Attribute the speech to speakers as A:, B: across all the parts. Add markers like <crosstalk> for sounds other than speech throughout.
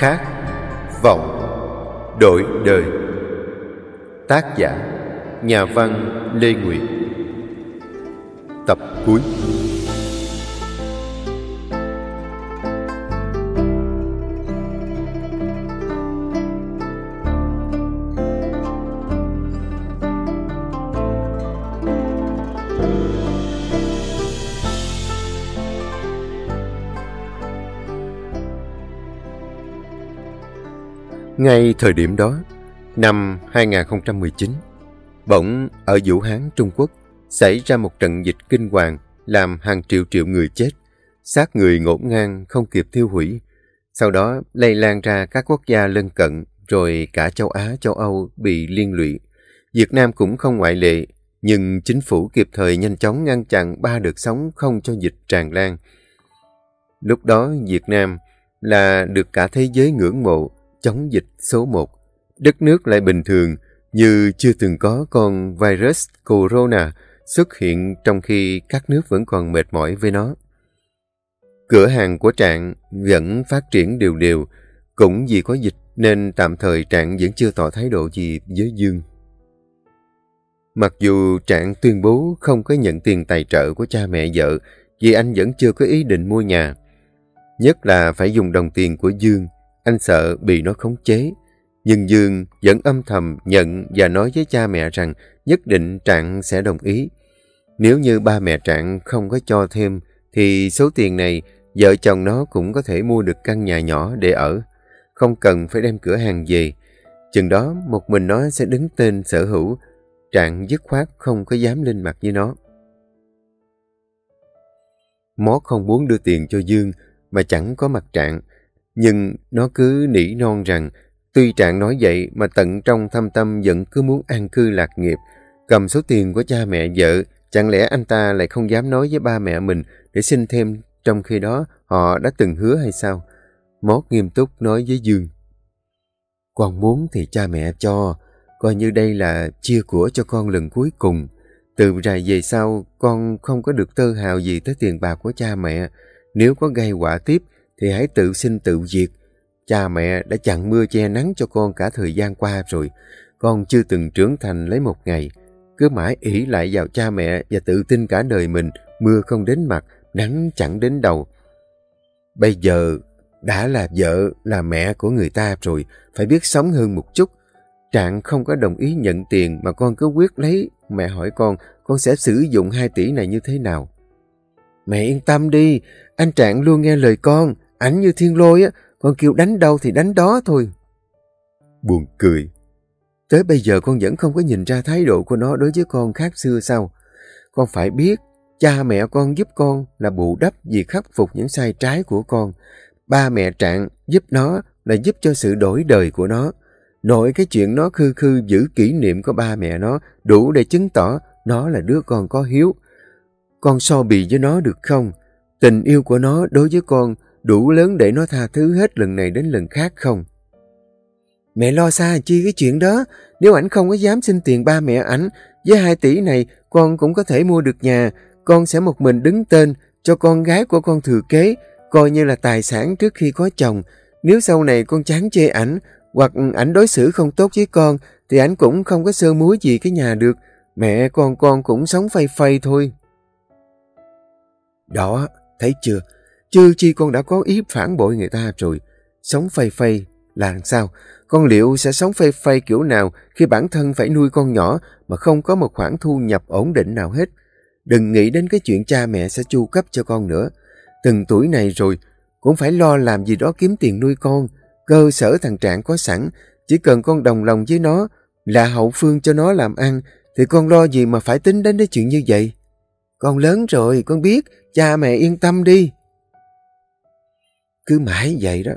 A: Khát vọng đổi đời. Tác giả Nhà văn Lê Nguyệt. Tập cuối. Ngay thời điểm đó, năm 2019, bỗng ở Vũ Hán, Trung Quốc, xảy ra một trận dịch kinh hoàng làm hàng triệu triệu người chết, xác người ngổn ngang không kịp tiêu hủy. Sau đó lây lan ra các quốc gia lân cận, rồi cả châu Á, châu Âu bị liên lụy. Việt Nam cũng không ngoại lệ, nhưng chính phủ kịp thời nhanh chóng ngăn chặn ba đợt sóng không cho dịch tràn lan. Lúc đó Việt Nam là được cả thế giới ngưỡng mộ, chống dịch số 1. Đất nước lại bình thường như chưa từng có con virus corona xuất hiện trong khi các nước vẫn còn mệt mỏi với nó. Cửa hàng của Trạng vẫn phát triển đều đều, cũng vì có dịch nên tạm thời Trạng vẫn chưa tỏ thái độ gì với Dương. Mặc dù Trạng tuyên bố không có nhận tiền tài trợ của cha mẹ vợ vì anh vẫn chưa có ý định mua nhà. Nhất là phải dùng đồng tiền của Dương anh sợ bị nó khống chế. Nhưng Dương vẫn âm thầm nhận và nói với cha mẹ rằng nhất định Trạng sẽ đồng ý. Nếu như ba mẹ Trạng không có cho thêm, thì số tiền này vợ chồng nó cũng có thể mua được căn nhà nhỏ để ở. Không cần phải đem cửa hàng về. Chừng đó một mình nó sẽ đứng tên sở hữu. Trạng dứt khoát không có dám lên mặt với nó. Mót không muốn đưa tiền cho Dương mà chẳng có mặt Trạng. Nhưng nó cứ nỉ non rằng, tuy Trạng nói vậy mà tận trong thâm tâm vẫn cứ muốn an cư lạc nghiệp, cầm số tiền của cha mẹ vợ, chẳng lẽ anh ta lại không dám nói với ba mẹ mình để xin thêm trong khi đó họ đã từng hứa hay sao? Mót nghiêm túc nói với Dương. Con muốn thì cha mẹ cho, coi như đây là chia của cho con lần cuối cùng. Từ rày về sau, con không có được tơ hào gì tới tiền bạc của cha mẹ. Nếu có gây quả tiếp, thì hãy tự sinh tự diệt. Cha mẹ đã chặn mưa che nắng cho con cả thời gian qua rồi. Con chưa từng trưởng thành lấy một ngày. Cứ mãi ỷ lại vào cha mẹ và tự tin cả đời mình, mưa không đến mặt, nắng chẳng đến đầu. Bây giờ đã là vợ, là mẹ của người ta rồi, phải biết sống hơn một chút. Trạng không có đồng ý nhận tiền mà con cứ quyết lấy. Mẹ hỏi con, con sẽ sử dụng 2 tỷ này như thế nào? Mẹ yên tâm đi, anh Trạng luôn nghe lời con. Ảnh như thiên lôi á, con kêu đánh đâu thì đánh đó thôi. Buồn cười. Tới bây giờ con vẫn không có nhìn ra thái độ của nó đối với con khác xưa sao. Con phải biết, cha mẹ con giúp con là bù đắp vì khắc phục những sai trái của con. Ba mẹ Trạng giúp nó là giúp cho sự đổi đời của nó. Nội cái chuyện nó khư khư giữ kỷ niệm của ba mẹ nó đủ để chứng tỏ nó là đứa con có hiếu. Con so bì với nó được không? Tình yêu của nó đối với con đủ lớn để nó tha thứ hết lần này đến lần khác không? Mẹ lo xa chi cái chuyện đó, nếu ảnh không có dám xin tiền ba mẹ ảnh, với hai tỷ này con cũng có thể mua được nhà, con sẽ một mình đứng tên cho con gái của con thừa kế, coi như là tài sản trước khi có chồng. Nếu sau này con chán chê ảnh, hoặc ảnh đối xử không tốt với con, thì ảnh cũng không có sơ muối gì cái nhà được. Mẹ con con cũng sống phay phay thôi. Đó, thấy chưa? Chưa chi con đã có ý phản bội người ta rồi. Sống phay phay là làm sao? Con liệu sẽ sống phay phay kiểu nào khi bản thân phải nuôi con nhỏ mà không có một khoản thu nhập ổn định nào hết? Đừng nghĩ đến cái chuyện cha mẹ sẽ chu cấp cho con nữa. Từng tuổi này rồi, cũng phải lo làm gì đó kiếm tiền nuôi con. Cơ sở thằng Trạng có sẵn, chỉ cần con đồng lòng với nó, là hậu phương cho nó làm ăn, thì con lo gì mà phải tính đến cái chuyện như vậy? Con lớn rồi, con biết, cha mẹ yên tâm đi. Cứ mãi vậy đó.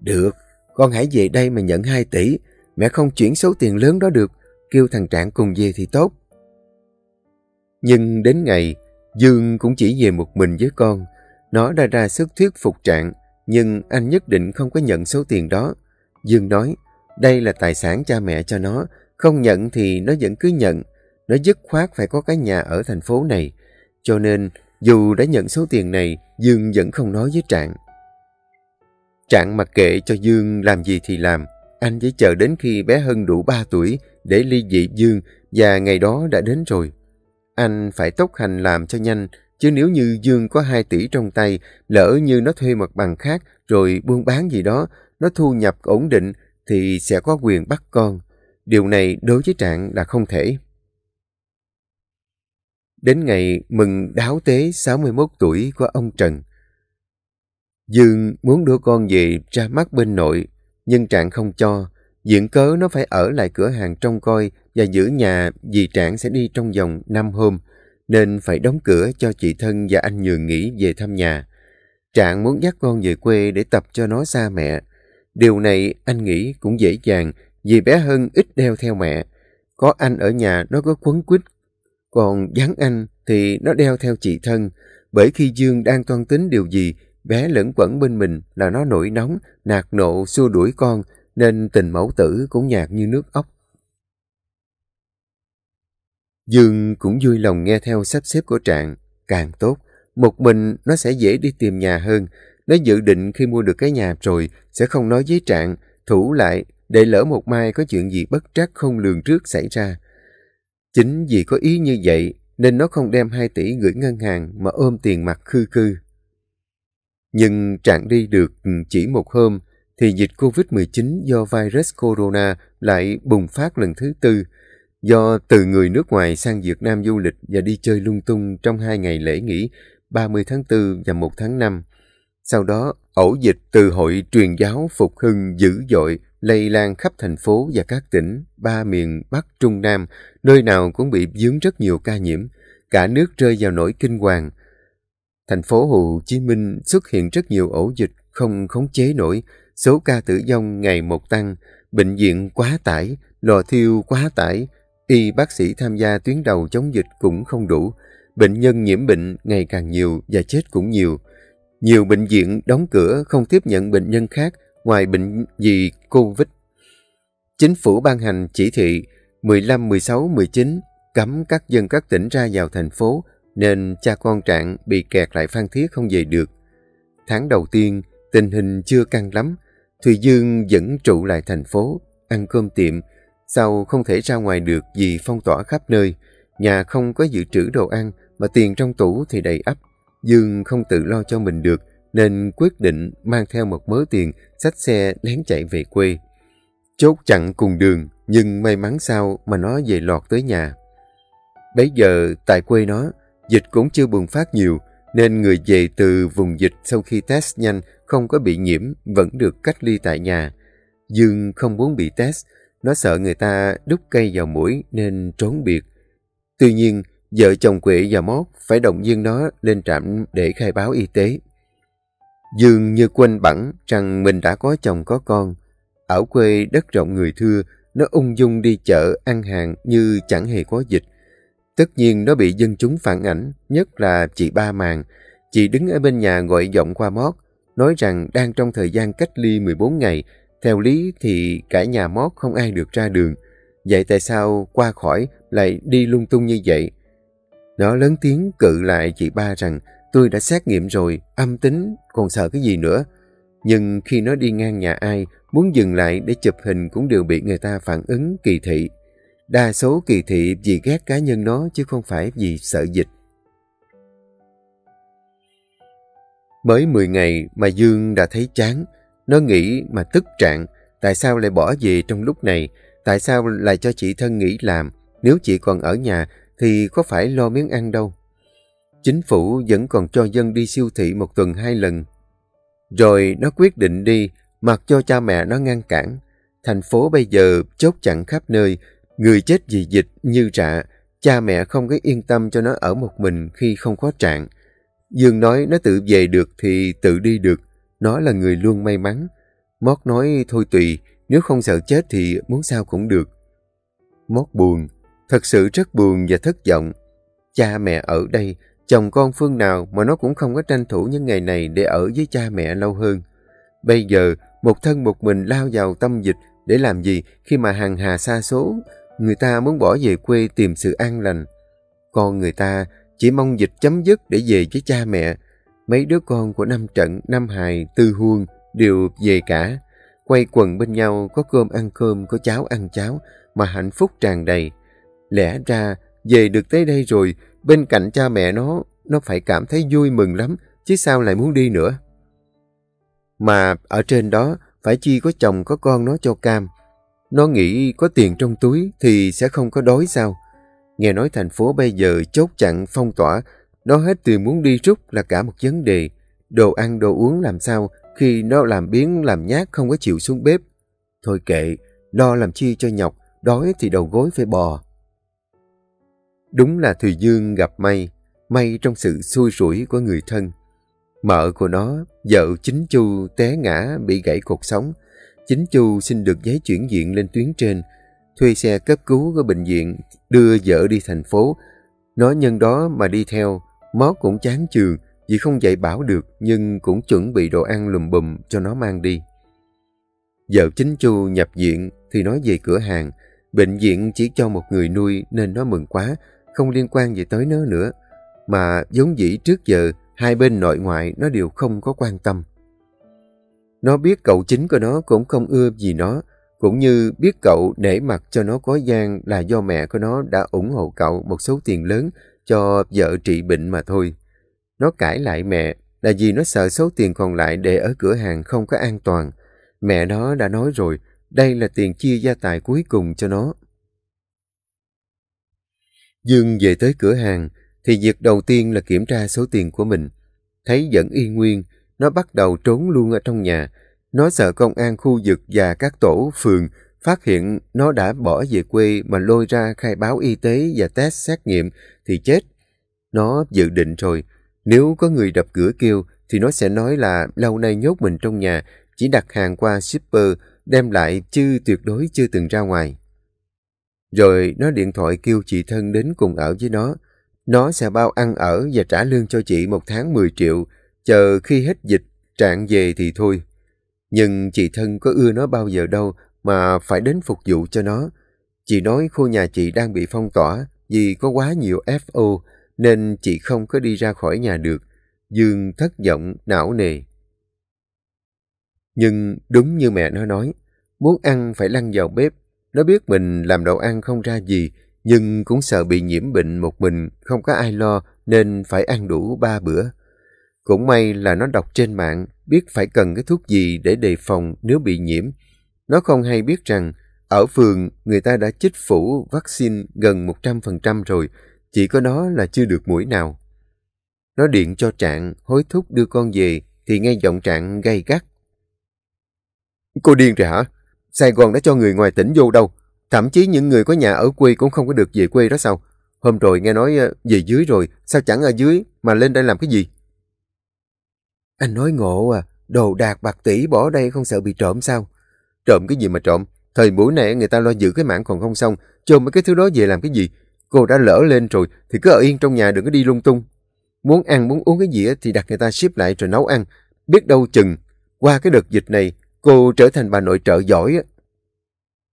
A: Được, con hãy về đây mà nhận 2 tỷ. Mẹ không chuyển số tiền lớn đó được. Kêu thằng Trạng cùng về thì tốt. Nhưng đến ngày, Dương cũng chỉ về một mình với con. Nó đã ra sức thuyết phục Trạng, nhưng anh nhất định không có nhận số tiền đó. Dương nói, đây là tài sản cha mẹ cho nó. Không nhận thì nó vẫn cứ nhận. Nó dứt khoát phải có cái nhà ở thành phố này. Cho nên, dù đã nhận số tiền này, Dương vẫn không nói với Trạng. Trạng mặc kệ cho Dương làm gì thì làm. Anh chỉ chờ đến khi bé Hân đủ 3 tuổi để ly dị Dương và ngày đó đã đến rồi. Anh phải tốc hành làm cho nhanh, chứ nếu như Dương có 2 tỷ trong tay, lỡ như nó thuê mặt bằng khác rồi buôn bán gì đó, nó thu nhập ổn định thì sẽ có quyền bắt con. Điều này đối với Trạng là không thể. Đến ngày mừng đáo tế 61 tuổi của ông Trần, Dương muốn đưa con về ra mắt bên nội, nhưng Trạng không cho. Diện cớ nó phải ở lại cửa hàng trông coi và giữ nhà vì Trạng sẽ đi trong vòng 5 hôm, nên phải đóng cửa cho chị thân và anh Nhường nghỉ về thăm nhà. Trạng muốn dắt con về quê để tập cho nó xa mẹ. Điều này anh nghĩ cũng dễ dàng vì bé Hân ít đeo theo mẹ. Có anh ở nhà nó có quấn quýt, còn dán anh thì nó đeo theo chị thân. Bởi khi Dương đang toan tính điều gì Bé lẫn quẩn bên mình là nó nổi nóng, nạt nộ, xua đuổi con, nên tình mẫu tử cũng nhạt như nước ốc. Dương cũng vui lòng nghe theo sắp xếp của Trạng, càng tốt. Một mình nó sẽ dễ đi tìm nhà hơn. Nó dự định khi mua được cái nhà rồi sẽ không nói với Trạng, thủ lại để lỡ một mai có chuyện gì bất trắc không lường trước xảy ra. Chính vì có ý như vậy nên nó không đem 2 tỷ gửi ngân hàng mà ôm tiền mặt khư khư. Nhưng trạng đi được ừ, chỉ một hôm, thì dịch COVID-19 do virus corona lại bùng phát lần thứ tư, do từ người nước ngoài sang Việt Nam du lịch và đi chơi lung tung trong hai ngày lễ nghỉ 30 tháng 4 và 1 tháng 5. Sau đó, ổ dịch từ hội truyền giáo phục hưng dữ dội lây lan khắp thành phố và các tỉnh, ba miền Bắc Trung Nam, nơi nào cũng bị dướng rất nhiều ca nhiễm. Cả nước rơi vào nỗi kinh hoàng, Thành phố Hồ Chí Minh xuất hiện rất nhiều ổ dịch không khống chế nổi, số ca tử vong ngày một tăng, bệnh viện quá tải, lò thiêu quá tải, y bác sĩ tham gia tuyến đầu chống dịch cũng không đủ, bệnh nhân nhiễm bệnh ngày càng nhiều và chết cũng nhiều. Nhiều bệnh viện đóng cửa không tiếp nhận bệnh nhân khác ngoài bệnh vì Covid. Chính phủ ban hành chỉ thị 15, 16, 19 cấm các dân các tỉnh ra vào thành phố nên cha con Trạng bị kẹt lại Phan Thiết không về được. Tháng đầu tiên, tình hình chưa căng lắm, Thùy Dương vẫn trụ lại thành phố, ăn cơm tiệm, sau không thể ra ngoài được vì phong tỏa khắp nơi, nhà không có dự trữ đồ ăn mà tiền trong tủ thì đầy ắp. Dương không tự lo cho mình được nên quyết định mang theo một mớ tiền xách xe lén chạy về quê. Chốt chặn cùng đường nhưng may mắn sao mà nó về lọt tới nhà. Bây giờ tại quê nó Dịch cũng chưa bùng phát nhiều, nên người về từ vùng dịch sau khi test nhanh không có bị nhiễm vẫn được cách ly tại nhà. Dương không muốn bị test, nó sợ người ta đút cây vào mũi nên trốn biệt. Tuy nhiên, vợ chồng Quệ và Mót phải động viên nó lên trạm để khai báo y tế. Dương như quên bẵng rằng mình đã có chồng có con. Ở quê đất rộng người thưa, nó ung dung đi chợ, ăn hàng như chẳng hề có dịch. Tất nhiên nó bị dân chúng phản ảnh, nhất là chị Ba Màng. Chị đứng ở bên nhà gọi giọng qua mót, nói rằng đang trong thời gian cách ly 14 ngày. Theo lý thì cả nhà mót không ai được ra đường. Vậy tại sao qua khỏi lại đi lung tung như vậy? Nó lớn tiếng cự lại chị Ba rằng tôi đã xét nghiệm rồi, âm tính, còn sợ cái gì nữa. Nhưng khi nó đi ngang nhà ai, muốn dừng lại để chụp hình cũng đều bị người ta phản ứng kỳ thị. Đa số kỳ thị vì ghét cá nhân nó chứ không phải vì sợ dịch. Mới 10 ngày mà Dương đã thấy chán. Nó nghĩ mà tức trạng. Tại sao lại bỏ về trong lúc này? Tại sao lại cho chị thân nghỉ làm? Nếu chị còn ở nhà thì có phải lo miếng ăn đâu. Chính phủ vẫn còn cho dân đi siêu thị một tuần hai lần. Rồi nó quyết định đi, mặc cho cha mẹ nó ngăn cản. Thành phố bây giờ chốt chặn khắp nơi, Người chết vì dịch như rạ, cha mẹ không có yên tâm cho nó ở một mình khi không có trạng. Dương nói nó tự về được thì tự đi được, nó là người luôn may mắn. Mót nói thôi tùy, nếu không sợ chết thì muốn sao cũng được. Mót buồn, thật sự rất buồn và thất vọng. Cha mẹ ở đây, chồng con phương nào mà nó cũng không có tranh thủ những ngày này để ở với cha mẹ lâu hơn. Bây giờ, một thân một mình lao vào tâm dịch để làm gì khi mà hàng hà xa số, Người ta muốn bỏ về quê tìm sự an lành. Còn người ta chỉ mong dịch chấm dứt để về với cha mẹ. Mấy đứa con của Năm Trận, Năm Hài, Tư Huân đều về cả. Quay quần bên nhau, có cơm ăn cơm, có cháo ăn cháo, mà hạnh phúc tràn đầy. Lẽ ra, về được tới đây rồi, bên cạnh cha mẹ nó, nó phải cảm thấy vui mừng lắm, chứ sao lại muốn đi nữa. Mà ở trên đó, phải chi có chồng có con nó cho cam. Nó nghĩ có tiền trong túi thì sẽ không có đói sao. Nghe nói thành phố bây giờ chốt chặn phong tỏa, nó hết tiền muốn đi rút là cả một vấn đề. Đồ ăn đồ uống làm sao khi nó làm biến làm nhát không có chịu xuống bếp. Thôi kệ, lo làm chi cho nhọc, đói thì đầu gối phải bò. Đúng là Thùy Dương gặp may, may trong sự xui rủi của người thân. Mợ của nó, vợ chính Chu té ngã bị gãy cột sống. Chính Chu xin được giấy chuyển viện lên tuyến trên, thuê xe cấp cứu ở bệnh viện, đưa vợ đi thành phố. Nó nhân đó mà đi theo, Mó cũng chán chường vì không dạy bảo được nhưng cũng chuẩn bị đồ ăn lùm bùm cho nó mang đi. Vợ chính Chu nhập viện thì nói về cửa hàng. Bệnh viện chỉ cho một người nuôi nên nó mừng quá, không liên quan gì tới nó nữa. Mà giống dĩ trước giờ, hai bên nội ngoại nó đều không có quan tâm. Nó biết cậu chính của nó cũng không ưa gì nó, cũng như biết cậu để mặt cho nó có gian là do mẹ của nó đã ủng hộ cậu một số tiền lớn cho vợ trị bệnh mà thôi. Nó cãi lại mẹ là vì nó sợ số tiền còn lại để ở cửa hàng không có an toàn. Mẹ nó đã nói rồi, đây là tiền chia gia tài cuối cùng cho nó. Dương về tới cửa hàng, thì việc đầu tiên là kiểm tra số tiền của mình. Thấy vẫn y nguyên, nó bắt đầu trốn luôn ở trong nhà. Nó sợ công an khu vực và các tổ phường phát hiện nó đã bỏ về quê mà lôi ra khai báo y tế và test xét nghiệm thì chết. Nó dự định rồi, nếu có người đập cửa kêu thì nó sẽ nói là lâu nay nhốt mình trong nhà, chỉ đặt hàng qua shipper, đem lại chứ tuyệt đối chưa từng ra ngoài. Rồi nó điện thoại kêu chị thân đến cùng ở với nó. Nó sẽ bao ăn ở và trả lương cho chị một tháng 10 triệu, chờ khi hết dịch, trạng về thì thôi. Nhưng chị thân có ưa nó bao giờ đâu mà phải đến phục vụ cho nó. Chị nói khu nhà chị đang bị phong tỏa vì có quá nhiều FO nên chị không có đi ra khỏi nhà được. Dương thất vọng, não nề. Nhưng đúng như mẹ nó nói, muốn ăn phải lăn vào bếp. Nó biết mình làm đồ ăn không ra gì, nhưng cũng sợ bị nhiễm bệnh một mình, không có ai lo nên phải ăn đủ ba bữa. Cũng may là nó đọc trên mạng, biết phải cần cái thuốc gì để đề phòng nếu bị nhiễm. Nó không hay biết rằng ở phường người ta đã chích phủ vaccine gần 100% rồi, chỉ có nó là chưa được mũi nào. Nó điện cho Trạng, hối thúc đưa con về, thì nghe giọng Trạng gay gắt. Cô điên rồi hả? Sài Gòn đã cho người ngoài tỉnh vô đâu. Thậm chí những người có nhà ở quê cũng không có được về quê đó sao? Hôm rồi nghe nói ờ, về dưới rồi, sao chẳng ở dưới mà lên đây làm cái gì? Anh nói ngộ à, đồ đạc bạc tỷ bỏ đây không sợ bị trộm sao? Trộm cái gì mà trộm? Thời buổi này người ta lo giữ cái mạng còn không xong, trộm mấy cái thứ đó về làm cái gì? Cô đã lỡ lên rồi thì cứ ở yên trong nhà đừng có đi lung tung. Muốn ăn muốn uống cái gì thì đặt người ta ship lại rồi nấu ăn. Biết đâu chừng, qua cái đợt dịch này, cô trở thành bà nội trợ giỏi á.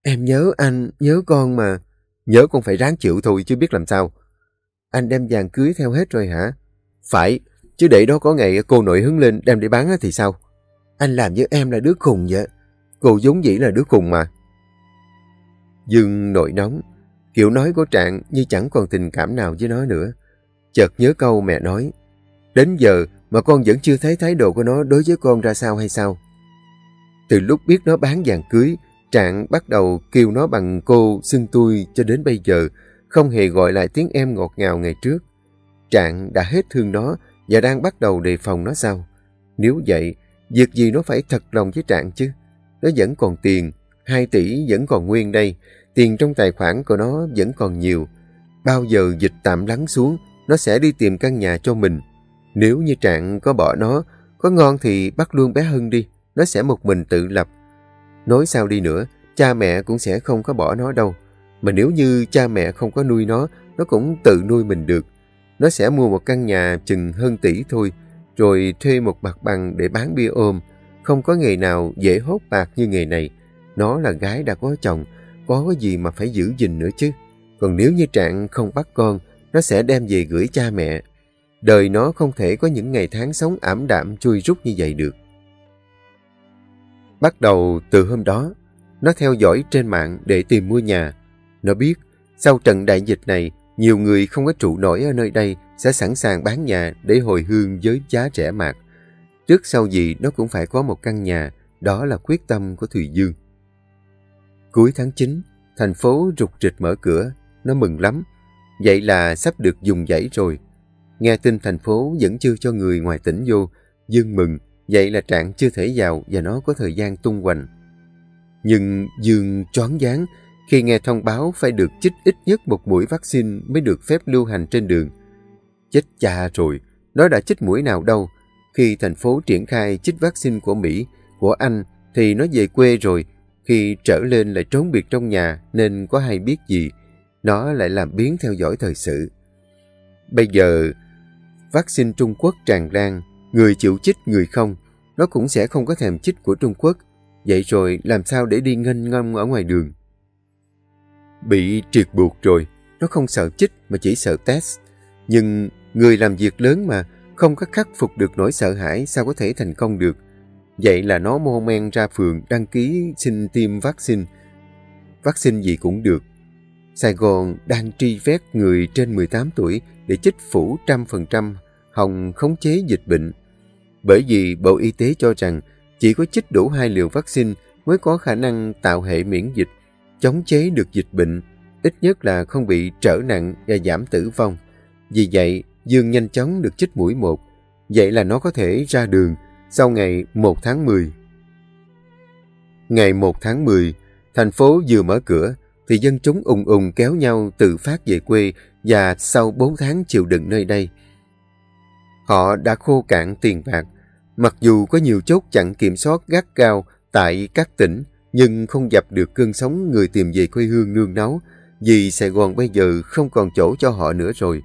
A: Em nhớ anh, nhớ con mà. Nhớ con phải ráng chịu thôi chứ biết làm sao. Anh đem vàng cưới theo hết rồi hả? Phải, chứ để đó có ngày cô nội hứng lên đem đi bán thì sao? Anh làm với em là đứa khùng vậy. Cô giống dĩ là đứa khùng mà. Dương nội nóng, kiểu nói của Trạng như chẳng còn tình cảm nào với nó nữa. Chợt nhớ câu mẹ nói, đến giờ mà con vẫn chưa thấy thái độ của nó đối với con ra sao hay sao? Từ lúc biết nó bán vàng cưới, Trạng bắt đầu kêu nó bằng cô xưng tôi cho đến bây giờ, không hề gọi lại tiếng em ngọt ngào ngày trước. Trạng đã hết thương nó và đang bắt đầu đề phòng nó sao? Nếu vậy, việc gì nó phải thật lòng với Trạng chứ? Nó vẫn còn tiền, 2 tỷ vẫn còn nguyên đây, tiền trong tài khoản của nó vẫn còn nhiều. Bao giờ dịch tạm lắng xuống, nó sẽ đi tìm căn nhà cho mình. Nếu như Trạng có bỏ nó, có ngon thì bắt luôn bé hưng đi, nó sẽ một mình tự lập. Nói sao đi nữa, cha mẹ cũng sẽ không có bỏ nó đâu. Mà nếu như cha mẹ không có nuôi nó, nó cũng tự nuôi mình được. Nó sẽ mua một căn nhà chừng hơn tỷ thôi, rồi thuê một mặt bằng để bán bia ôm. Không có nghề nào dễ hốt bạc như nghề này. Nó là gái đã có chồng, có cái gì mà phải giữ gìn nữa chứ. Còn nếu như Trạng không bắt con, nó sẽ đem về gửi cha mẹ. Đời nó không thể có những ngày tháng sống ảm đạm chui rút như vậy được. Bắt đầu từ hôm đó, nó theo dõi trên mạng để tìm mua nhà. Nó biết, sau trận đại dịch này, nhiều người không có trụ nổi ở nơi đây sẽ sẵn sàng bán nhà để hồi hương với giá rẻ mạt. Trước sau gì nó cũng phải có một căn nhà, đó là quyết tâm của Thùy Dương. Cuối tháng 9, thành phố rục rịch mở cửa, nó mừng lắm. Vậy là sắp được dùng dãy rồi. Nghe tin thành phố vẫn chưa cho người ngoài tỉnh vô, Dương mừng, vậy là Trạng chưa thể vào và nó có thời gian tung hoành. Nhưng Dương choáng váng khi nghe thông báo phải được chích ít nhất một mũi vaccine mới được phép lưu hành trên đường. Chết cha rồi, nó đã chích mũi nào đâu. Khi thành phố triển khai chích vaccine của Mỹ, của Anh thì nó về quê rồi. Khi trở lên lại trốn biệt trong nhà nên có hay biết gì. Nó lại làm biến theo dõi thời sự. Bây giờ, vaccine Trung Quốc tràn lan, người chịu chích người không, nó cũng sẽ không có thèm chích của Trung Quốc. Vậy rồi làm sao để đi ngân ngâm ở ngoài đường? Bị triệt buộc rồi, nó không sợ chích mà chỉ sợ test. Nhưng người làm việc lớn mà không có khắc phục được nỗi sợ hãi sao có thể thành công được. Vậy là nó mô men ra phường đăng ký xin tiêm vaccine. Vaccine gì cũng được. Sài Gòn đang tri vét người trên 18 tuổi để chích phủ trăm phần trăm hòng khống chế dịch bệnh. Bởi vì Bộ Y tế cho rằng chỉ có chích đủ hai liều vaccine mới có khả năng tạo hệ miễn dịch, chống chế được dịch bệnh, ít nhất là không bị trở nặng và giảm tử vong. Vì vậy, Dương nhanh chóng được chích mũi một, vậy là nó có thể ra đường sau ngày 1 tháng 10. Ngày 1 tháng 10, thành phố vừa mở cửa, thì dân chúng ùng ùng kéo nhau tự phát về quê và sau 4 tháng chịu đựng nơi đây. Họ đã khô cạn tiền bạc, mặc dù có nhiều chốt chặn kiểm soát gắt cao tại các tỉnh, nhưng không dập được cơn sóng người tìm về quê hương nương náu, vì Sài Gòn bây giờ không còn chỗ cho họ nữa rồi.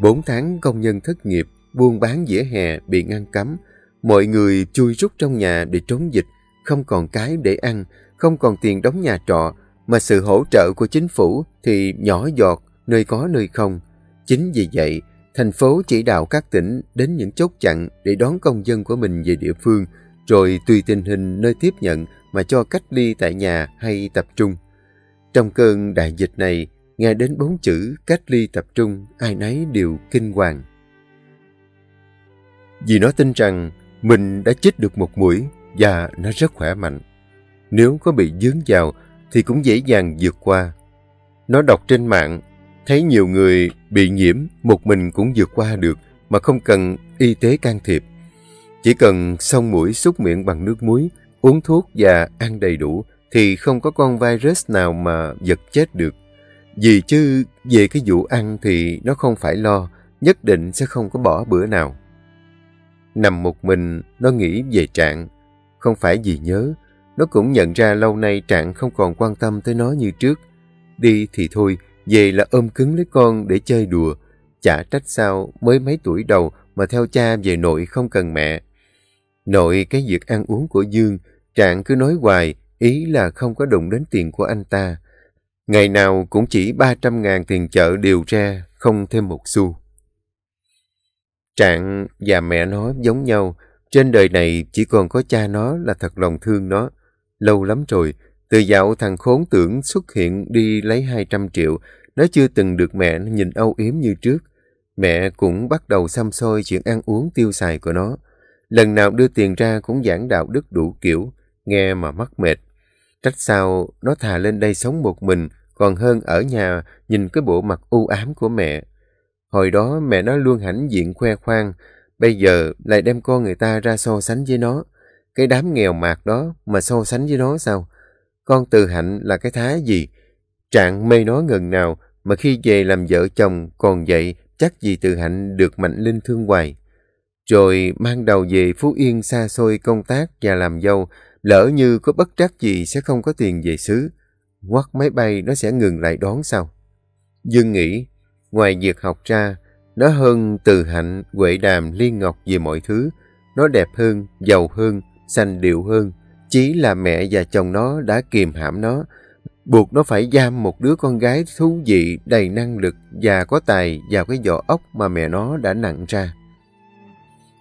A: Bốn tháng công nhân thất nghiệp, buôn bán dĩa hè bị ngăn cấm, mọi người chui rút trong nhà để trốn dịch, không còn cái để ăn, không còn tiền đóng nhà trọ, mà sự hỗ trợ của chính phủ thì nhỏ giọt, nơi có nơi không. Chính vì vậy, thành phố chỉ đạo các tỉnh đến những chốt chặn để đón công dân của mình về địa phương, rồi tùy tình hình nơi tiếp nhận mà cho cách ly tại nhà hay tập trung. Trong cơn đại dịch này, nghe đến bốn chữ cách ly tập trung, ai nấy đều kinh hoàng. Vì nó tin rằng mình đã chích được một mũi và nó rất khỏe mạnh. Nếu có bị dướng vào thì cũng dễ dàng vượt qua. Nó đọc trên mạng, thấy nhiều người bị nhiễm một mình cũng vượt qua được mà không cần y tế can thiệp. Chỉ cần xông mũi xúc miệng bằng nước muối, uống thuốc và ăn đầy đủ thì không có con virus nào mà giật chết được. Vì chứ về cái vụ ăn thì nó không phải lo, nhất định sẽ không có bỏ bữa nào. Nằm một mình, nó nghĩ về Trạng. Không phải vì nhớ, nó cũng nhận ra lâu nay Trạng không còn quan tâm tới nó như trước. Đi thì thôi, về là ôm cứng lấy con để chơi đùa. Chả trách sao mới mấy tuổi đầu mà theo cha về nội không cần mẹ. Nội cái việc ăn uống của Dương, Trạng cứ nói hoài, ý là không có đụng đến tiền của anh ta. Ngày nào cũng chỉ 300 ngàn tiền chợ điều ra, không thêm một xu. Trạng và mẹ nó giống nhau. Trên đời này chỉ còn có cha nó là thật lòng thương nó. Lâu lắm rồi, từ dạo thằng khốn tưởng xuất hiện đi lấy 200 triệu, nó chưa từng được mẹ nhìn âu yếm như trước. Mẹ cũng bắt đầu xăm soi chuyện ăn uống tiêu xài của nó. Lần nào đưa tiền ra cũng giảng đạo đức đủ kiểu, nghe mà mắc mệt. Trách sao nó thà lên đây sống một mình, còn hơn ở nhà nhìn cái bộ mặt u ám của mẹ. Hồi đó mẹ nó luôn hãnh diện khoe khoang, bây giờ lại đem con người ta ra so sánh với nó. Cái đám nghèo mạt đó mà so sánh với nó sao? Con từ hạnh là cái thá gì? Trạng mê nó ngần nào mà khi về làm vợ chồng còn vậy chắc gì từ hạnh được mạnh linh thương hoài. Rồi mang đầu về Phú Yên xa xôi công tác và làm dâu, lỡ như có bất trắc gì sẽ không có tiền về xứ. Quắt máy bay nó sẽ ngừng lại đón sau Dương nghĩ Ngoài việc học ra, nó hơn từ hạnh, quệ đàm, liên ngọc về mọi thứ. Nó đẹp hơn, giàu hơn, xanh điệu hơn. Chỉ là mẹ và chồng nó đã kiềm hãm nó, buộc nó phải giam một đứa con gái thú vị, đầy năng lực và có tài vào cái vỏ ốc mà mẹ nó đã nặng ra.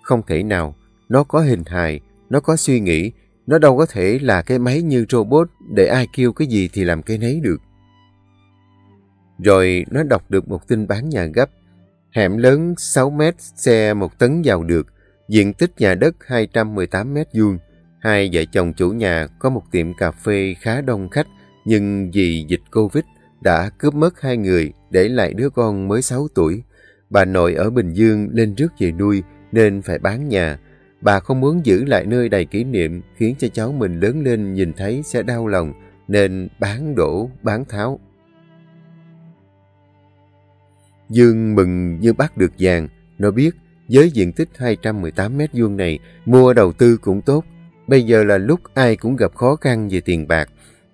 A: Không thể nào, nó có hình hài, nó có suy nghĩ, Nó đâu có thể là cái máy như robot để ai kêu cái gì thì làm cái nấy được. Rồi nó đọc được một tin bán nhà gấp. Hẻm lớn 6 mét, xe một tấn vào được. Diện tích nhà đất 218 mét vuông. Hai vợ chồng chủ nhà có một tiệm cà phê khá đông khách, nhưng vì dịch Covid đã cướp mất hai người, để lại đứa con mới 6 tuổi. Bà nội ở Bình Dương lên rước về nuôi nên phải bán nhà. Bà không muốn giữ lại nơi đầy kỷ niệm khiến cho cháu mình lớn lên nhìn thấy sẽ đau lòng nên bán đổ, bán tháo. Dương mừng như bắt được vàng. Nó biết với diện tích 218 mét vuông này mua đầu tư cũng tốt. Bây giờ là lúc ai cũng gặp khó khăn về tiền bạc.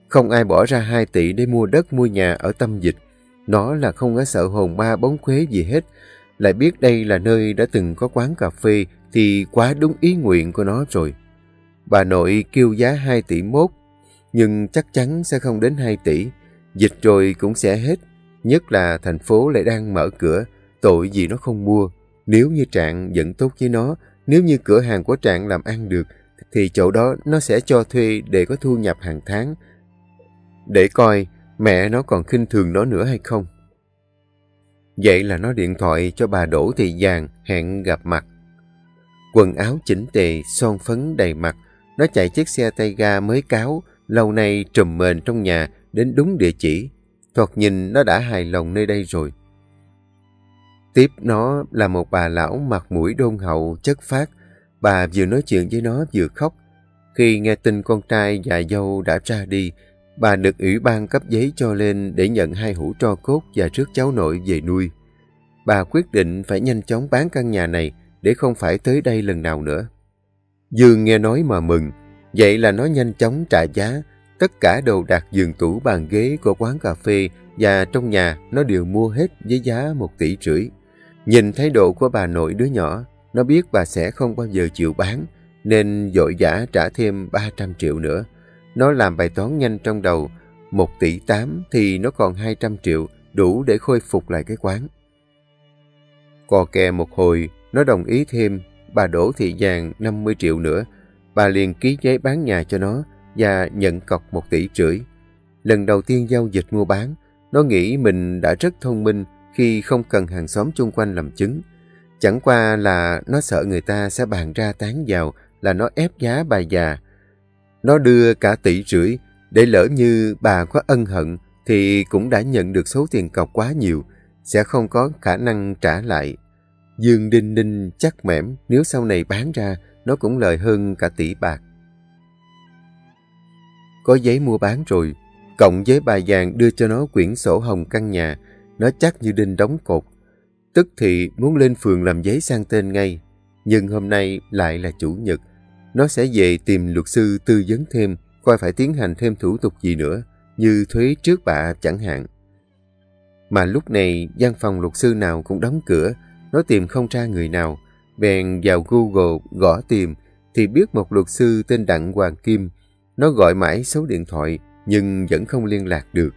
A: Không ai bỏ ra 2 tỷ để mua đất mua nhà ở tâm dịch. Nó là không có sợ hồn ma bóng khuế gì hết. Lại biết đây là nơi đã từng có quán cà phê thì quá đúng ý nguyện của nó rồi. Bà nội kêu giá 2 tỷ mốt, nhưng chắc chắn sẽ không đến 2 tỷ. Dịch rồi cũng sẽ hết. Nhất là thành phố lại đang mở cửa, tội gì nó không mua. Nếu như Trạng vẫn tốt với nó, nếu như cửa hàng của Trạng làm ăn được, thì chỗ đó nó sẽ cho thuê để có thu nhập hàng tháng. Để coi mẹ nó còn khinh thường nó nữa hay không. Vậy là nó điện thoại cho bà Đỗ Thị Giàng hẹn gặp mặt. Quần áo chỉnh tề, son phấn đầy mặt, nó chạy chiếc xe tay ga mới cáo, lâu nay trùm mền trong nhà đến đúng địa chỉ. Thoạt nhìn nó đã hài lòng nơi đây rồi. Tiếp nó là một bà lão mặt mũi đôn hậu, chất phát. Bà vừa nói chuyện với nó vừa khóc. Khi nghe tin con trai và dâu đã ra đi, bà được ủy ban cấp giấy cho lên để nhận hai hũ tro cốt và rước cháu nội về nuôi. Bà quyết định phải nhanh chóng bán căn nhà này để không phải tới đây lần nào nữa. Dương nghe nói mà mừng, vậy là nó nhanh chóng trả giá, tất cả đồ đạc giường tủ bàn ghế của quán cà phê và trong nhà nó đều mua hết với giá một tỷ rưỡi. Nhìn thái độ của bà nội đứa nhỏ, nó biết bà sẽ không bao giờ chịu bán, nên dội giả trả thêm 300 triệu nữa. Nó làm bài toán nhanh trong đầu, 1 tỷ 8 thì nó còn 200 triệu, đủ để khôi phục lại cái quán. Cò kè một hồi, nó đồng ý thêm bà đổ Thị vàng 50 triệu nữa. Bà liền ký giấy bán nhà cho nó và nhận cọc 1 tỷ rưỡi. Lần đầu tiên giao dịch mua bán, nó nghĩ mình đã rất thông minh khi không cần hàng xóm chung quanh làm chứng. Chẳng qua là nó sợ người ta sẽ bàn ra tán vào là nó ép giá bà già. Nó đưa cả tỷ rưỡi, để lỡ như bà có ân hận thì cũng đã nhận được số tiền cọc quá nhiều, sẽ không có khả năng trả lại. Dương Đinh Ninh chắc mẻm nếu sau này bán ra nó cũng lời hơn cả tỷ bạc. Có giấy mua bán rồi, cộng với bà vàng đưa cho nó quyển sổ hồng căn nhà, nó chắc như đinh đóng cột. Tức thì muốn lên phường làm giấy sang tên ngay, nhưng hôm nay lại là chủ nhật. Nó sẽ về tìm luật sư tư vấn thêm, coi phải tiến hành thêm thủ tục gì nữa, như thuế trước bạ chẳng hạn. Mà lúc này văn phòng luật sư nào cũng đóng cửa, nó tìm không ra người nào. Bèn vào Google gõ tìm thì biết một luật sư tên Đặng Hoàng Kim. Nó gọi mãi số điện thoại nhưng vẫn không liên lạc được.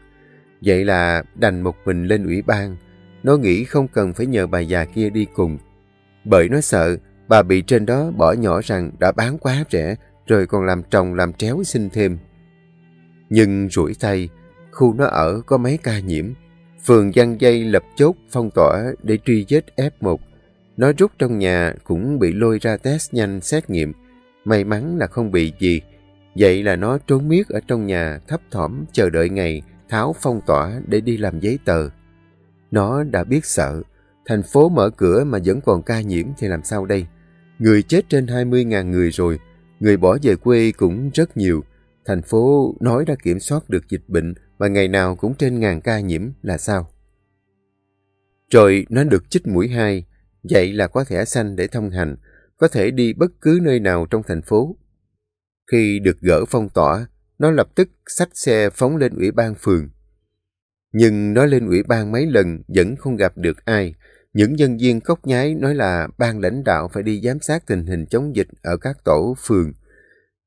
A: Vậy là đành một mình lên ủy ban. Nó nghĩ không cần phải nhờ bà già kia đi cùng. Bởi nó sợ bà bị trên đó bỏ nhỏ rằng đã bán quá rẻ rồi còn làm trồng làm tréo xin thêm. Nhưng rủi tay, khu nó ở có mấy ca nhiễm Phường giăng Dây lập chốt phong tỏa để truy vết F1. Nó rút trong nhà cũng bị lôi ra test nhanh xét nghiệm. May mắn là không bị gì. Vậy là nó trốn miết ở trong nhà thấp thỏm chờ đợi ngày tháo phong tỏa để đi làm giấy tờ. Nó đã biết sợ. Thành phố mở cửa mà vẫn còn ca nhiễm thì làm sao đây? Người chết trên 20.000 người rồi. Người bỏ về quê cũng rất nhiều. Thành phố nói đã kiểm soát được dịch bệnh mà ngày nào cũng trên ngàn ca nhiễm là sao? Rồi nó được chích mũi 2, vậy là có thẻ xanh để thông hành, có thể đi bất cứ nơi nào trong thành phố. Khi được gỡ phong tỏa, nó lập tức xách xe phóng lên ủy ban phường. Nhưng nó lên ủy ban mấy lần vẫn không gặp được ai. Những nhân viên cốc nhái nói là ban lãnh đạo phải đi giám sát tình hình chống dịch ở các tổ phường.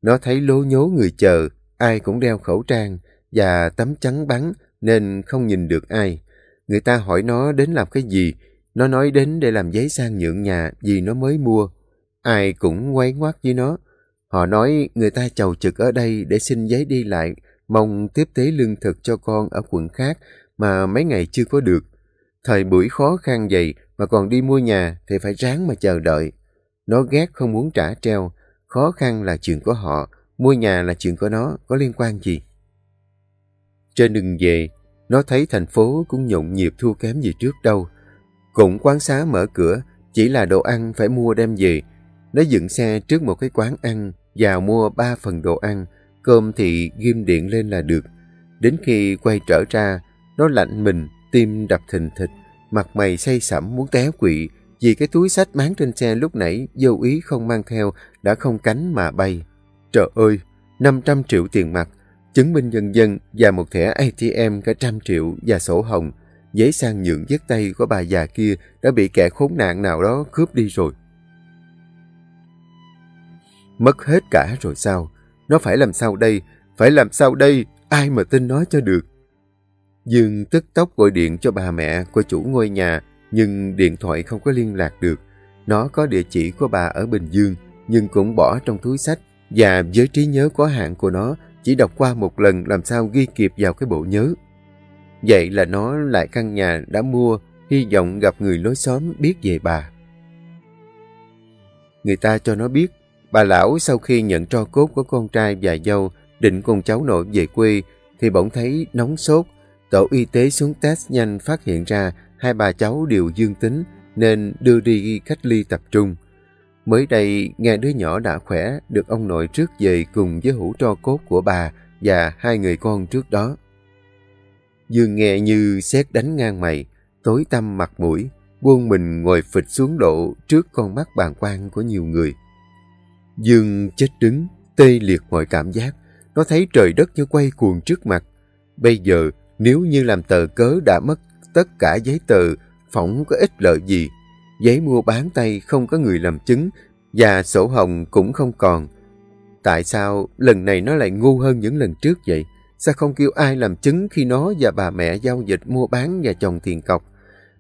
A: Nó thấy lố nhố người chờ, ai cũng đeo khẩu trang, và tấm chắn bắn nên không nhìn được ai. Người ta hỏi nó đến làm cái gì, nó nói đến để làm giấy sang nhượng nhà vì nó mới mua. Ai cũng quay ngoắt với nó. Họ nói người ta chầu trực ở đây để xin giấy đi lại, mong tiếp tế lương thực cho con ở quận khác mà mấy ngày chưa có được. Thời buổi khó khăn vậy mà còn đi mua nhà thì phải ráng mà chờ đợi. Nó ghét không muốn trả treo, khó khăn là chuyện của họ, mua nhà là chuyện của nó, có liên quan gì? Trên đường về, nó thấy thành phố cũng nhộn nhịp thua kém gì trước đâu. Cũng quán xá mở cửa, chỉ là đồ ăn phải mua đem về. Nó dựng xe trước một cái quán ăn, vào mua ba phần đồ ăn, cơm thì ghim điện lên là được. Đến khi quay trở ra, nó lạnh mình, tim đập thình thịch, mặt mày say sẩm muốn té quỵ, vì cái túi sách máng trên xe lúc nãy vô ý không mang theo đã không cánh mà bay. Trời ơi, 500 triệu tiền mặt, chứng minh nhân dân và một thẻ ATM cả trăm triệu và sổ hồng, giấy sang nhượng giấc tay của bà già kia đã bị kẻ khốn nạn nào đó cướp đi rồi. Mất hết cả rồi sao? Nó phải làm sao đây? Phải làm sao đây? Ai mà tin nói cho được? Dương tức tốc gọi điện cho bà mẹ của chủ ngôi nhà, nhưng điện thoại không có liên lạc được. Nó có địa chỉ của bà ở Bình Dương, nhưng cũng bỏ trong túi sách, và với trí nhớ có hạn của nó, chỉ đọc qua một lần làm sao ghi kịp vào cái bộ nhớ. Vậy là nó lại căn nhà đã mua, hy vọng gặp người lối xóm biết về bà. Người ta cho nó biết, bà lão sau khi nhận tro cốt của con trai và dâu, định con cháu nội về quê, thì bỗng thấy nóng sốt. Tổ y tế xuống test nhanh phát hiện ra hai bà cháu đều dương tính, nên đưa đi cách ly tập trung. Mới đây, nghe đứa nhỏ đã khỏe, được ông nội trước về cùng với hũ tro cốt của bà và hai người con trước đó. Dương nghe như xét đánh ngang mày, tối tăm mặt mũi, buông mình ngồi phịch xuống độ trước con mắt bàn quan của nhiều người. Dương chết đứng, tê liệt mọi cảm giác, nó thấy trời đất như quay cuồng trước mặt. Bây giờ, nếu như làm tờ cớ đã mất tất cả giấy tờ, phỏng có ích lợi gì. Giấy mua bán tay không có người làm chứng và sổ hồng cũng không còn. Tại sao lần này nó lại ngu hơn những lần trước vậy? Sao không kêu ai làm chứng khi nó và bà mẹ giao dịch mua bán và chồng tiền cọc?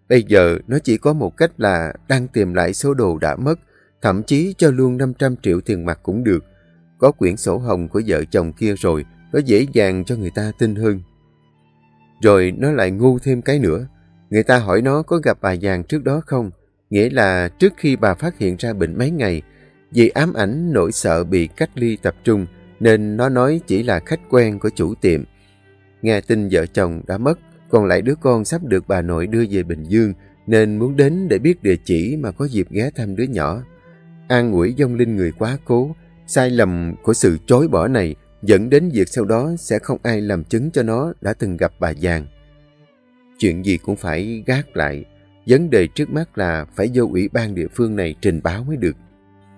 A: Bây giờ nó chỉ có một cách là đang tìm lại số đồ đã mất, thậm chí cho luôn 500 triệu tiền mặt cũng được. Có quyển sổ hồng của vợ chồng kia rồi, nó dễ dàng cho người ta tin hơn. Rồi nó lại ngu thêm cái nữa. Người ta hỏi nó có gặp bà giàng trước đó không? Nghĩa là trước khi bà phát hiện ra bệnh mấy ngày, vì ám ảnh nỗi sợ bị cách ly tập trung, nên nó nói chỉ là khách quen của chủ tiệm. Nghe tin vợ chồng đã mất, còn lại đứa con sắp được bà nội đưa về Bình Dương, nên muốn đến để biết địa chỉ mà có dịp ghé thăm đứa nhỏ. An ủi dông linh người quá cố, sai lầm của sự chối bỏ này dẫn đến việc sau đó sẽ không ai làm chứng cho nó đã từng gặp bà Giàng. Chuyện gì cũng phải gác lại, vấn đề trước mắt là phải vô ủy ban địa phương này trình báo mới được.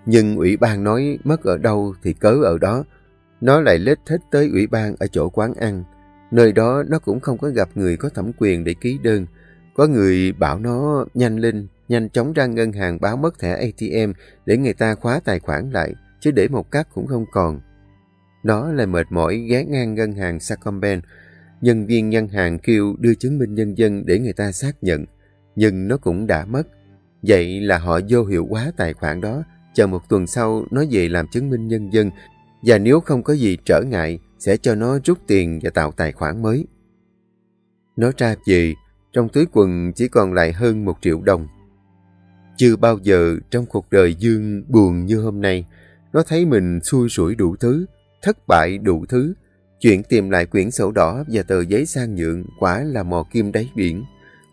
A: Nhưng ủy ban nói mất ở đâu thì cớ ở đó, nó lại lết hết tới ủy ban ở chỗ quán ăn. Nơi đó nó cũng không có gặp người có thẩm quyền để ký đơn. Có người bảo nó nhanh lên, nhanh chóng ra ngân hàng báo mất thẻ ATM để người ta khóa tài khoản lại, chứ để một cắt cũng không còn. Nó lại mệt mỏi ghé ngang ngân hàng Sacombank. Nhân viên ngân hàng kêu đưa chứng minh nhân dân để người ta xác nhận, nhưng nó cũng đã mất. Vậy là họ vô hiệu hóa tài khoản đó, chờ một tuần sau nó về làm chứng minh nhân dân và nếu không có gì trở ngại sẽ cho nó rút tiền và tạo tài khoản mới. Nó ra về, trong túi quần chỉ còn lại hơn một triệu đồng. Chưa bao giờ trong cuộc đời Dương buồn như hôm nay, nó thấy mình xui rủi đủ thứ, thất bại đủ thứ. Chuyện tìm lại quyển sổ đỏ và tờ giấy sang nhượng quả là mò kim đáy biển.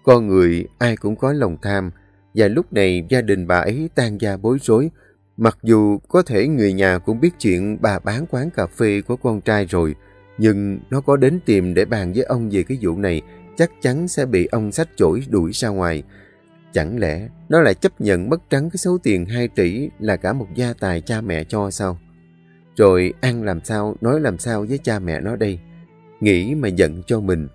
A: Con người ai cũng có lòng tham, và lúc này gia đình bà ấy tan gia bối rối. Mặc dù có thể người nhà cũng biết chuyện bà bán quán cà phê của con trai rồi, nhưng nó có đến tìm để bàn với ông về cái vụ này, chắc chắn sẽ bị ông sách chổi đuổi ra ngoài. Chẳng lẽ nó lại chấp nhận mất trắng cái số tiền 2 tỷ là cả một gia tài cha mẹ cho sao? Rồi ăn làm sao, nói làm sao với cha mẹ nó đây? Nghĩ mà giận cho mình.